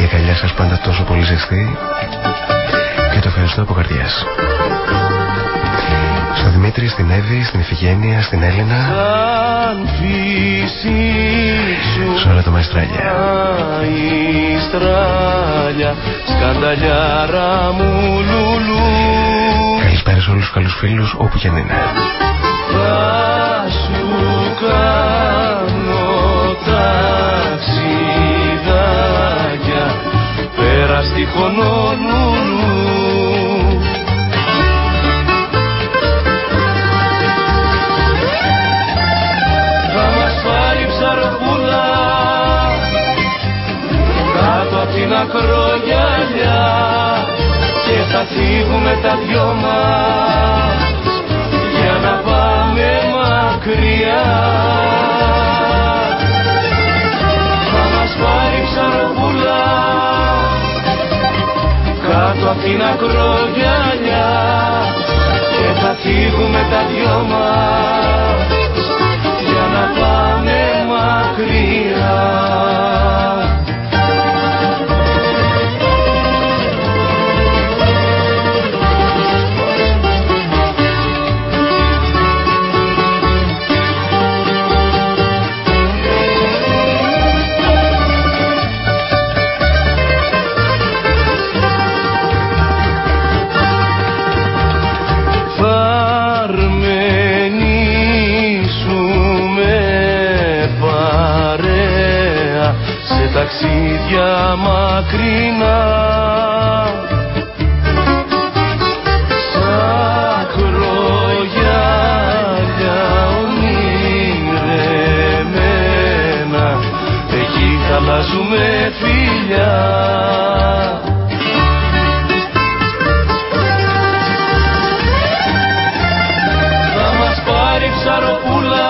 Η αγκαλιά σας πάντα τόσο πολύ ζεστή. Και το ευχαριστώ από καρδιάς. Στο Δημήτρη, στην Εύη, στην Ιφηγένεια, στην Έλληνα. Σαν Σε όλα τα μαϊστράλια. Μαϊστράλια, σκανταλιάρα μου λουλού. Καλησπέρα σε όλους τους καλούς φίλους όπου και αν είναι. Πέρα στη Χονολουλού Θα μας πάρει ψαροπούλα κάτω απ' την ακρογιαλιά και θα φύγουμε τα δυο μας για να πάμε μακριά κάτω απ' την ακρογιαλιά και θα φύγουμε τα δυο μας για να πάμε μακριά μακρινά. Σαν κρογιάλια ονειρεμένα εκεί χαλάζουμε φιλιά. Θα μας πάρει ψαροπούλα.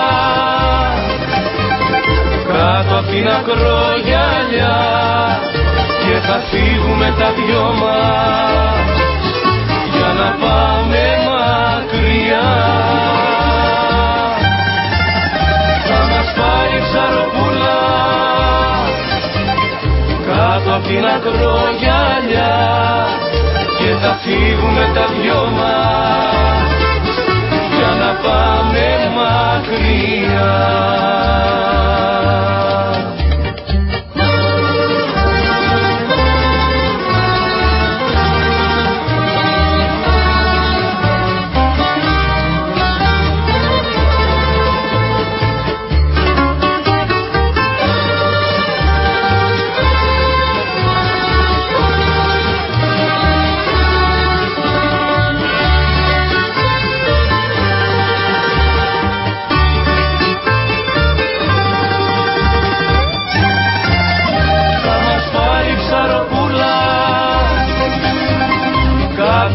Κάτω απ' την ακρογιαλιά και θα φύγουμε τα δυο μας. Για να πάμε μακριά. Θα μας πάρει ψαροπούλα κάτω απ' την ακρογιαλιά και θα φύγουμε τα δυο μας. Για να πάμε μακριά.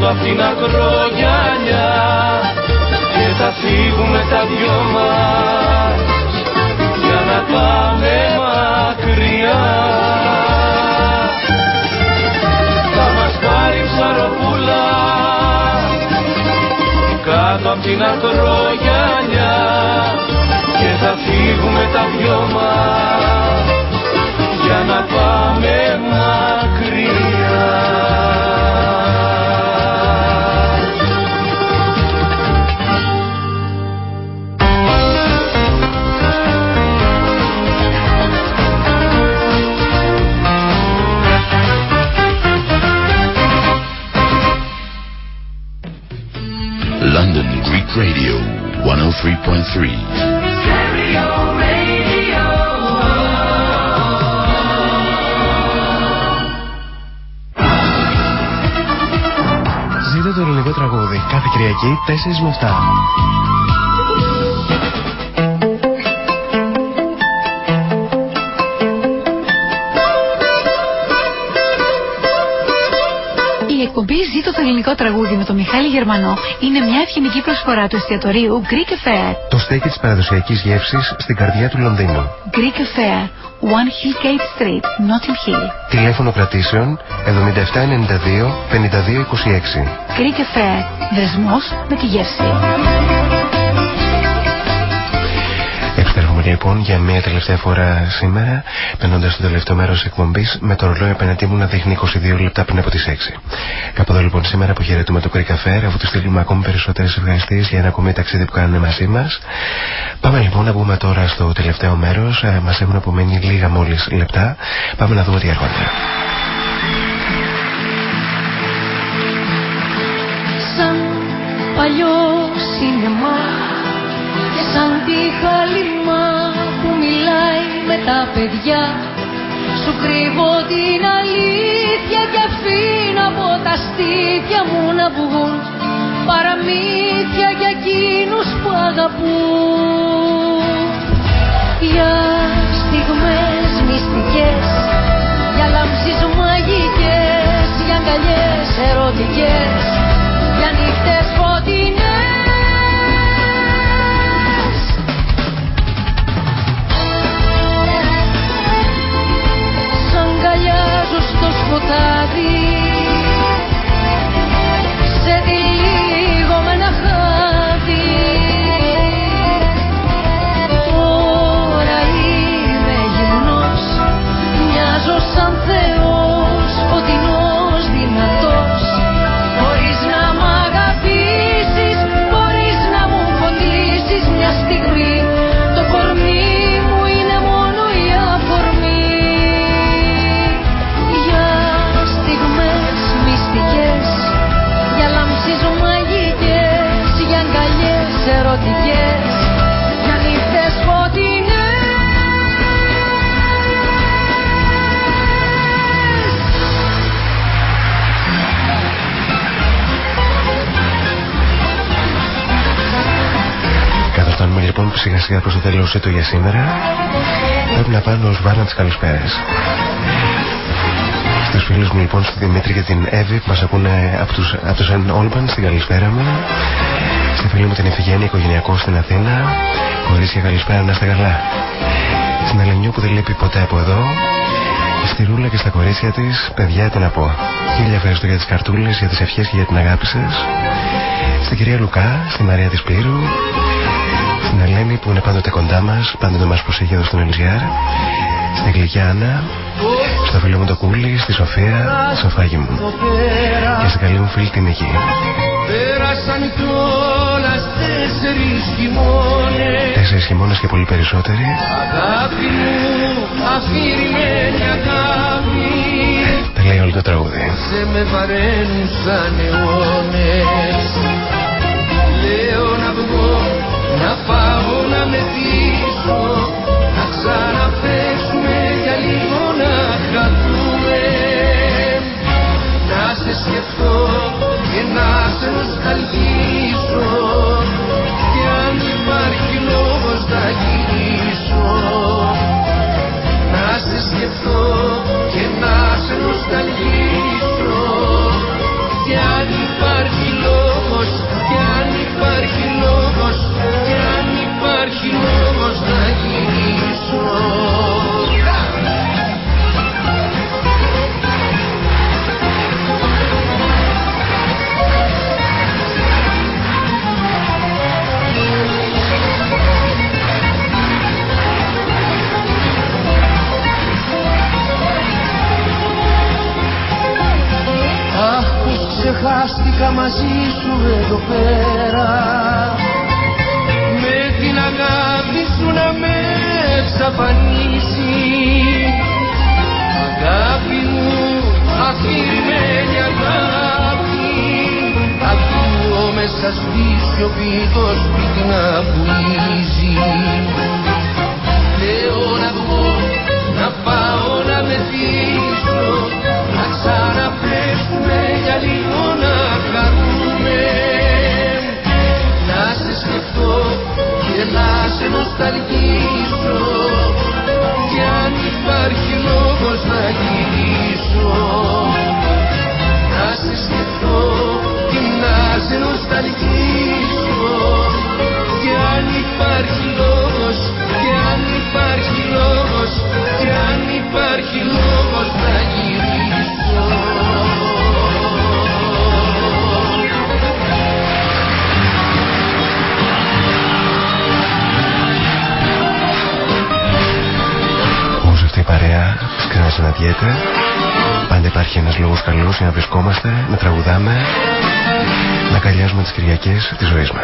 Κάτω απ' την ακρογιαλιά και θα φύγουμε τα δυο μας για να πάμε μακριά. Θα μας πάρει ψαροπούλα κάτω απ' την ακρογιαλιά και θα φύγουμε τα δυο μας για να πάμε 103.3. Ζείτε το ελληνικό τραγούδι κάθε Κυριακή 4 με 7. Εκπομπή Ζήτω το ελληνικό τραγούδι με τον Μιχάλη Γερμανό είναι μια ευγενική προσφορά του εστιατορίου Greek Affair. Το στέκι της παραδοσιακής γεύσης στην καρδιά του Λονδίνου. Greek Affair, One Hillgate Street, Notting Hill. Τηλέφωνο κρατήσεων 7792 5226. Greek Affair, δεσμός με τη γεύση. Επιστρέφουμε λοιπόν για μια τελευταία φορά σήμερα, περνώντα το τελευταίο μέρος της εκπομπής, με το ρολόι απέναντί μου να δείχνει 22 λεπτά πριν από τις 6. Κάπου εδώ λοιπόν σήμερα που χαιρετούμε το Κρυκαφέ, αφού τους στείλουμε ακόμη περισσότερες ευχαριστίες για ένα ακόμη ταξίδι που κάνουν μαζί μας. Πάμε λοιπόν να μπούμε τώρα στο τελευταίο μέρος. Ε, μας έχουν απομείνει λίγα μόλις λεπτά. Πάμε να δούμε τι έρχονται. Σαν παλιό σινεμά και σαν τη χαλιμά που μιλάει με τα παιδιά σου κρύβω την αλήθεια και αφήνω από τα στήθια μου να βγουν. Παραμύθια για εκείνους που αγαπούν. Για στιγμές μυστικές για λάμψεις μαγικές για αγκαλιές ερωτικές για νύχτες φωτεινές αγκαλιάζω στο σκοτάδι λοιπόν σιγά σιγά προς το τέλος του για σήμερα, πρέπει να πάνω ως βάρνα τις καλησπέρες. Στους φίλους μου λοιπόν, στη Δημήτρη και την Εύη που μας ακούνε από τους από τους Όλμπαν, στην καλησπέρα μου. Στη φίλη μου την Εφηγένεια, οικογενειακό στην Αθήνα. Κορίτσια, καλησπέρα να είστε καλά. Στην Ελενιού που δεν λείπει ποτέ από εδώ. Στη Ρούλα και στα κορίτσια της, παιδιά τι να πω. Χίλια ευχαριστώ για τις καρτούλες, για τις ευχές και για την αγάπη σας. Στην κυρία Λουκά, στη Μαρία της Πλήρου, στην Ελένη που είναι πάντοτε κοντά μας, πάντοτε μας προσέχει εδώ στον Ελζιάρ, στην Γλυκιά Άννα, στο φίλο μου το Κούλι, στη Σοφία, στη Σοφάγη μου και στην καλή μου φίλη την Νική. Πέρασαν κιόλας τέσσερις χειμώνες Τέσσερις χειμώνες και πολύ περισσότεροι. Αγάπη μου, αφηρημένη αγάπη Τα λέει όλο το τραγούδι. Σε με βαραίνουν σαν αιώνες Λέω να βγω, να πάω να μεθύσω Να ξαναπέσουμε για λίγο να χαθούμε. Να σε σκεφτώ και να σε νοσταλγήσω Και αν υπάρχει λόγος να γυρίσω καλιάζουμε τις Κυριακές της ζωής μας.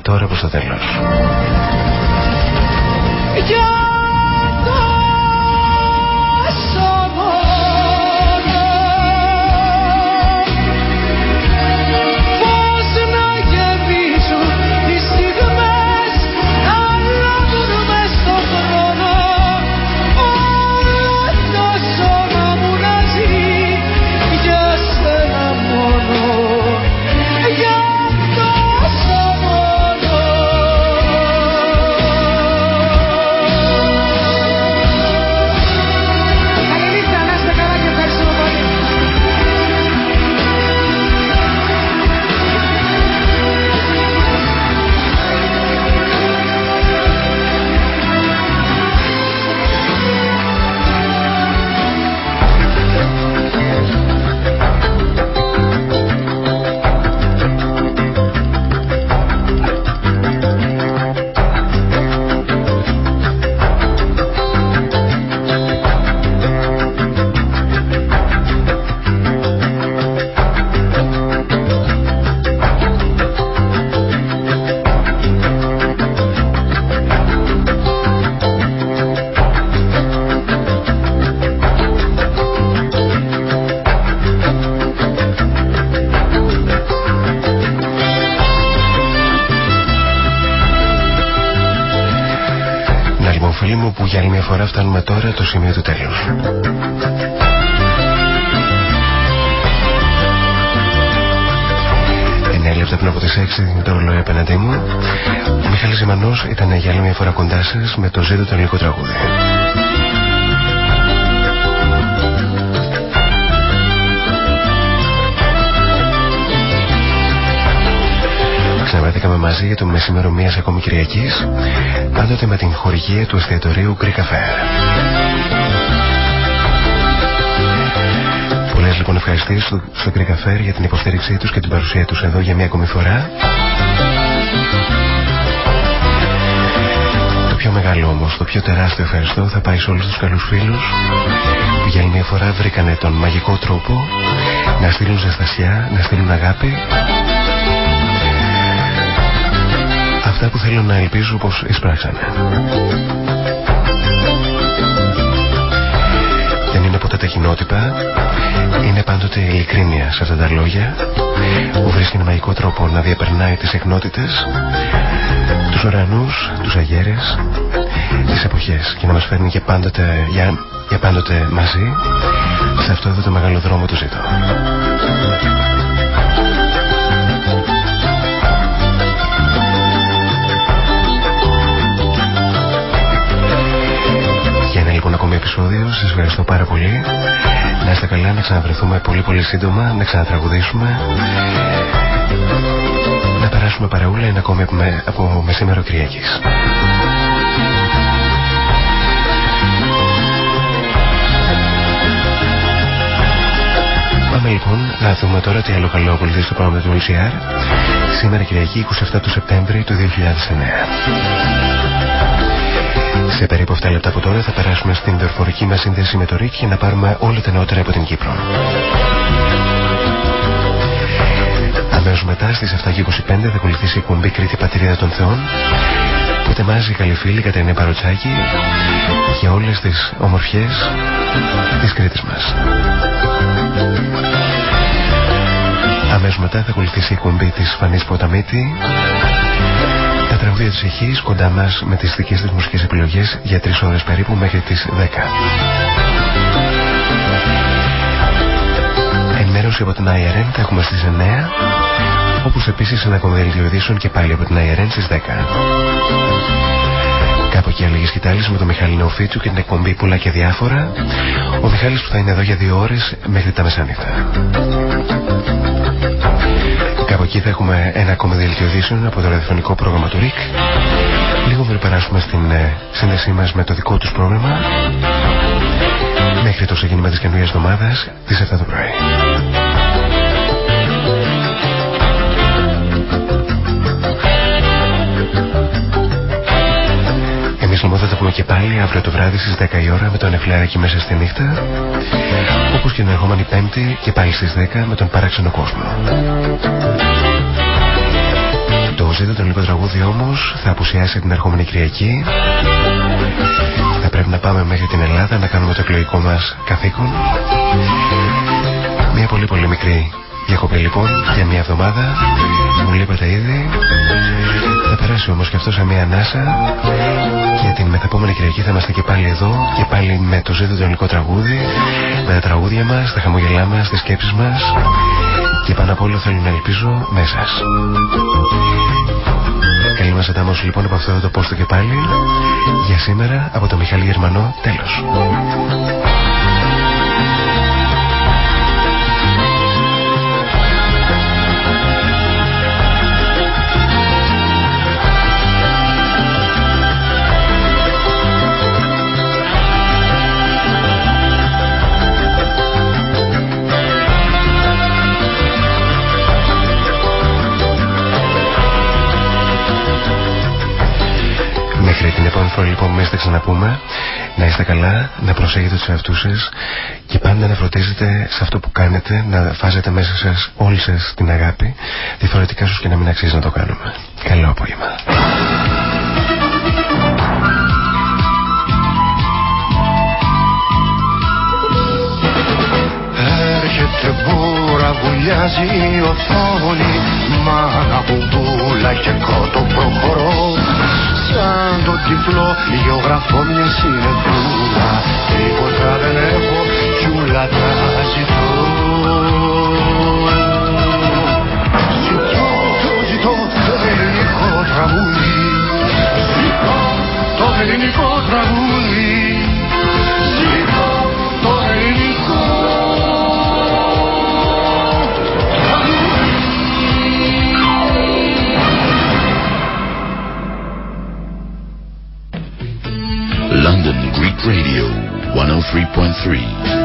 Τώρα προς το τέλος. Σημείο του τέλους. Εννέα λεπτά πριν από τις 6 δίνει το ρολόι απέναντί μου. Ο Μιχάλης Ζημανός ήταν για άλλη μια φορά κοντά σας με το ζήτο το ελληνικό τραγούδι. Ξαναβρέθηκαμε μαζί για το μεσημέρο μιας ακόμη Κυριακής πάντοτε με την χορηγία του εστιατορίου Greek Cafe. Πολλές λοιπόν ευχαριστήσεις στο, στο Greek Cafe για την υποστήριξή τους και την παρουσία τους εδώ για μια ακόμη φορά. Το πιο μεγάλο όμως, το πιο τεράστιο ευχαριστώ θα πάει σε όλους τους καλούς φίλους που για άλλη μια φορά βρήκανε τον μαγικό τρόπο να στείλουν ζεστασιά, να στείλουν αγάπη αυτά που θέλω να ελπίζω πως εισπράξανε. Τα κοινότυπα, είναι πάντοτε η ειλικρίνεια σε αυτά τα λόγια που βρίσκει ένα μαγικό τρόπο να διαπερνάει τις εκνότητες, τους ουρανούς, τους αγέρες, τις εποχές και να μας φέρνει για πάντοτε, για, για πάντοτε μαζί σε αυτό εδώ το μεγάλο δρόμο του ζήτω. Για ένα λοιπόν ακόμη επεισόδιο σας ευχαριστώ πάρα πολύ να είστε καλά καλά να ξαναβρεθούμε πολύ πολύ σύντομα, να ξανατραγουδήσουμε. Να περάσουμε παραούλα ένα ακόμη από μεσήμερο Κυριακής. Πάμε λοιπόν να δούμε τώρα τι άλλο καλό ακολουθεί στο πρόγραμμα του LCR σήμερα Κυριακή 27 του Σεπτέμβρη του 2009. Σε περίπου 7 λεπτά από τώρα θα περάσουμε στην δορυφορική μας σύνδεση με το ΡΙΚ για να πάρουμε όλα τα νεότερα από την Κύπρο. Αμέσως μετά στις 7.25 θα ακολουθήσει η κουμπή Κρήτη Πατρίδα των Θεών που ετοιμάζει η καλή φίλη Κατερίνα Παροτσάκη για όλες τις ομορφιές της Κρήτης μας. Αμέσως μετά θα ακολουθήσει η κουμπή της Φανής Ποταμίτη τα τραγούδια της ηχής κοντά μας με τις δικές της μουσικές επιλογές για τρεις ώρες περίπου μέχρι τις 10. Ενημέρωση από την IRN θα έχουμε στις 9 όπως επίσης ένα κομμάτι και πάλι από την IRN στις 10. Κάπου εκεί αλλαγή κοιτάλης με τον Μιχάλη Νεοφίτσου και την εκπομπή Πουλά και Διάφορα. Ο Μιχάλης που θα είναι εδώ για δύο ώρες μέχρι τα μεσάνυχτα. Κάπου εκεί θα έχουμε ένα ακόμα δελτίο από το ραδιοφωνικό πρόγραμμα του ΡΙΚ. Λίγο πριν περάσουμε στην ε, σύνδεσή μας με το δικό τους πρόγραμμα. Μέχρι το ξεκίνημα τη καινούργια εβδομάδα, τις 7 το πρωί. Εμείς λοιπόν θα τα πούμε και πάλι αύριο το βράδυ στις 10 η ώρα με τον Εφλιαράκη μέσα στη νύχτα όπως και την ερχόμενη Πέμπτη και πάλι στις 10 με τον παράξενο κόσμο. Το ζήτο το λίγο τραγούδι όμως θα απουσιάσει την ερχόμενη Κυριακή. Θα πρέπει να πάμε μέχρι την Ελλάδα να κάνουμε το εκλογικό μας καθήκον. Μια πολύ πολύ μικρή διακοπή λοιπόν για μια εβδομάδα. Μου λείπετε ήδη. Θα περάσει όμως και αυτό σε μια ανάσα για την μεθεπόμενη Κυριακή θα είμαστε και πάλι εδώ και πάλι με το ζήτο το ελληνικό τραγούδι με τα τραγούδια μας, τα χαμογελά μας, τις σκέψεις μας και πάνω απ' όλο θέλω να ελπίζω μέσα Καλή μας αντάμωση λοιπόν από αυτό το πόστο και πάλι για σήμερα από το Μιχάλη Γερμανό τέλος. Μέχρι την επόμενη φορά λοιπόν μέσα θα ξαναπούμε να είστε καλά, να προσέχετε τους εαυτούς σας και πάντα να φροντίζετε σε αυτό που κάνετε να βάζετε μέσα σας όλη σας την αγάπη διαφορετικά σου και να μην αξίζει να το κάνουμε. Καλό απόγευμα. Έρχεται μπούρα, βουλιάζει η οθόνη Μάνα μπουμπούλα και κότο προχωρώ Σαν το τυφλό γεωγραφώ μια συνεπούλα Τίποτα δεν έχω κι ούλα τα ζητώ. Ζητώ, το ζητώ το ελληνικό τραγούδι. Ζητώ το ελληνικό τραγούδι 103.3.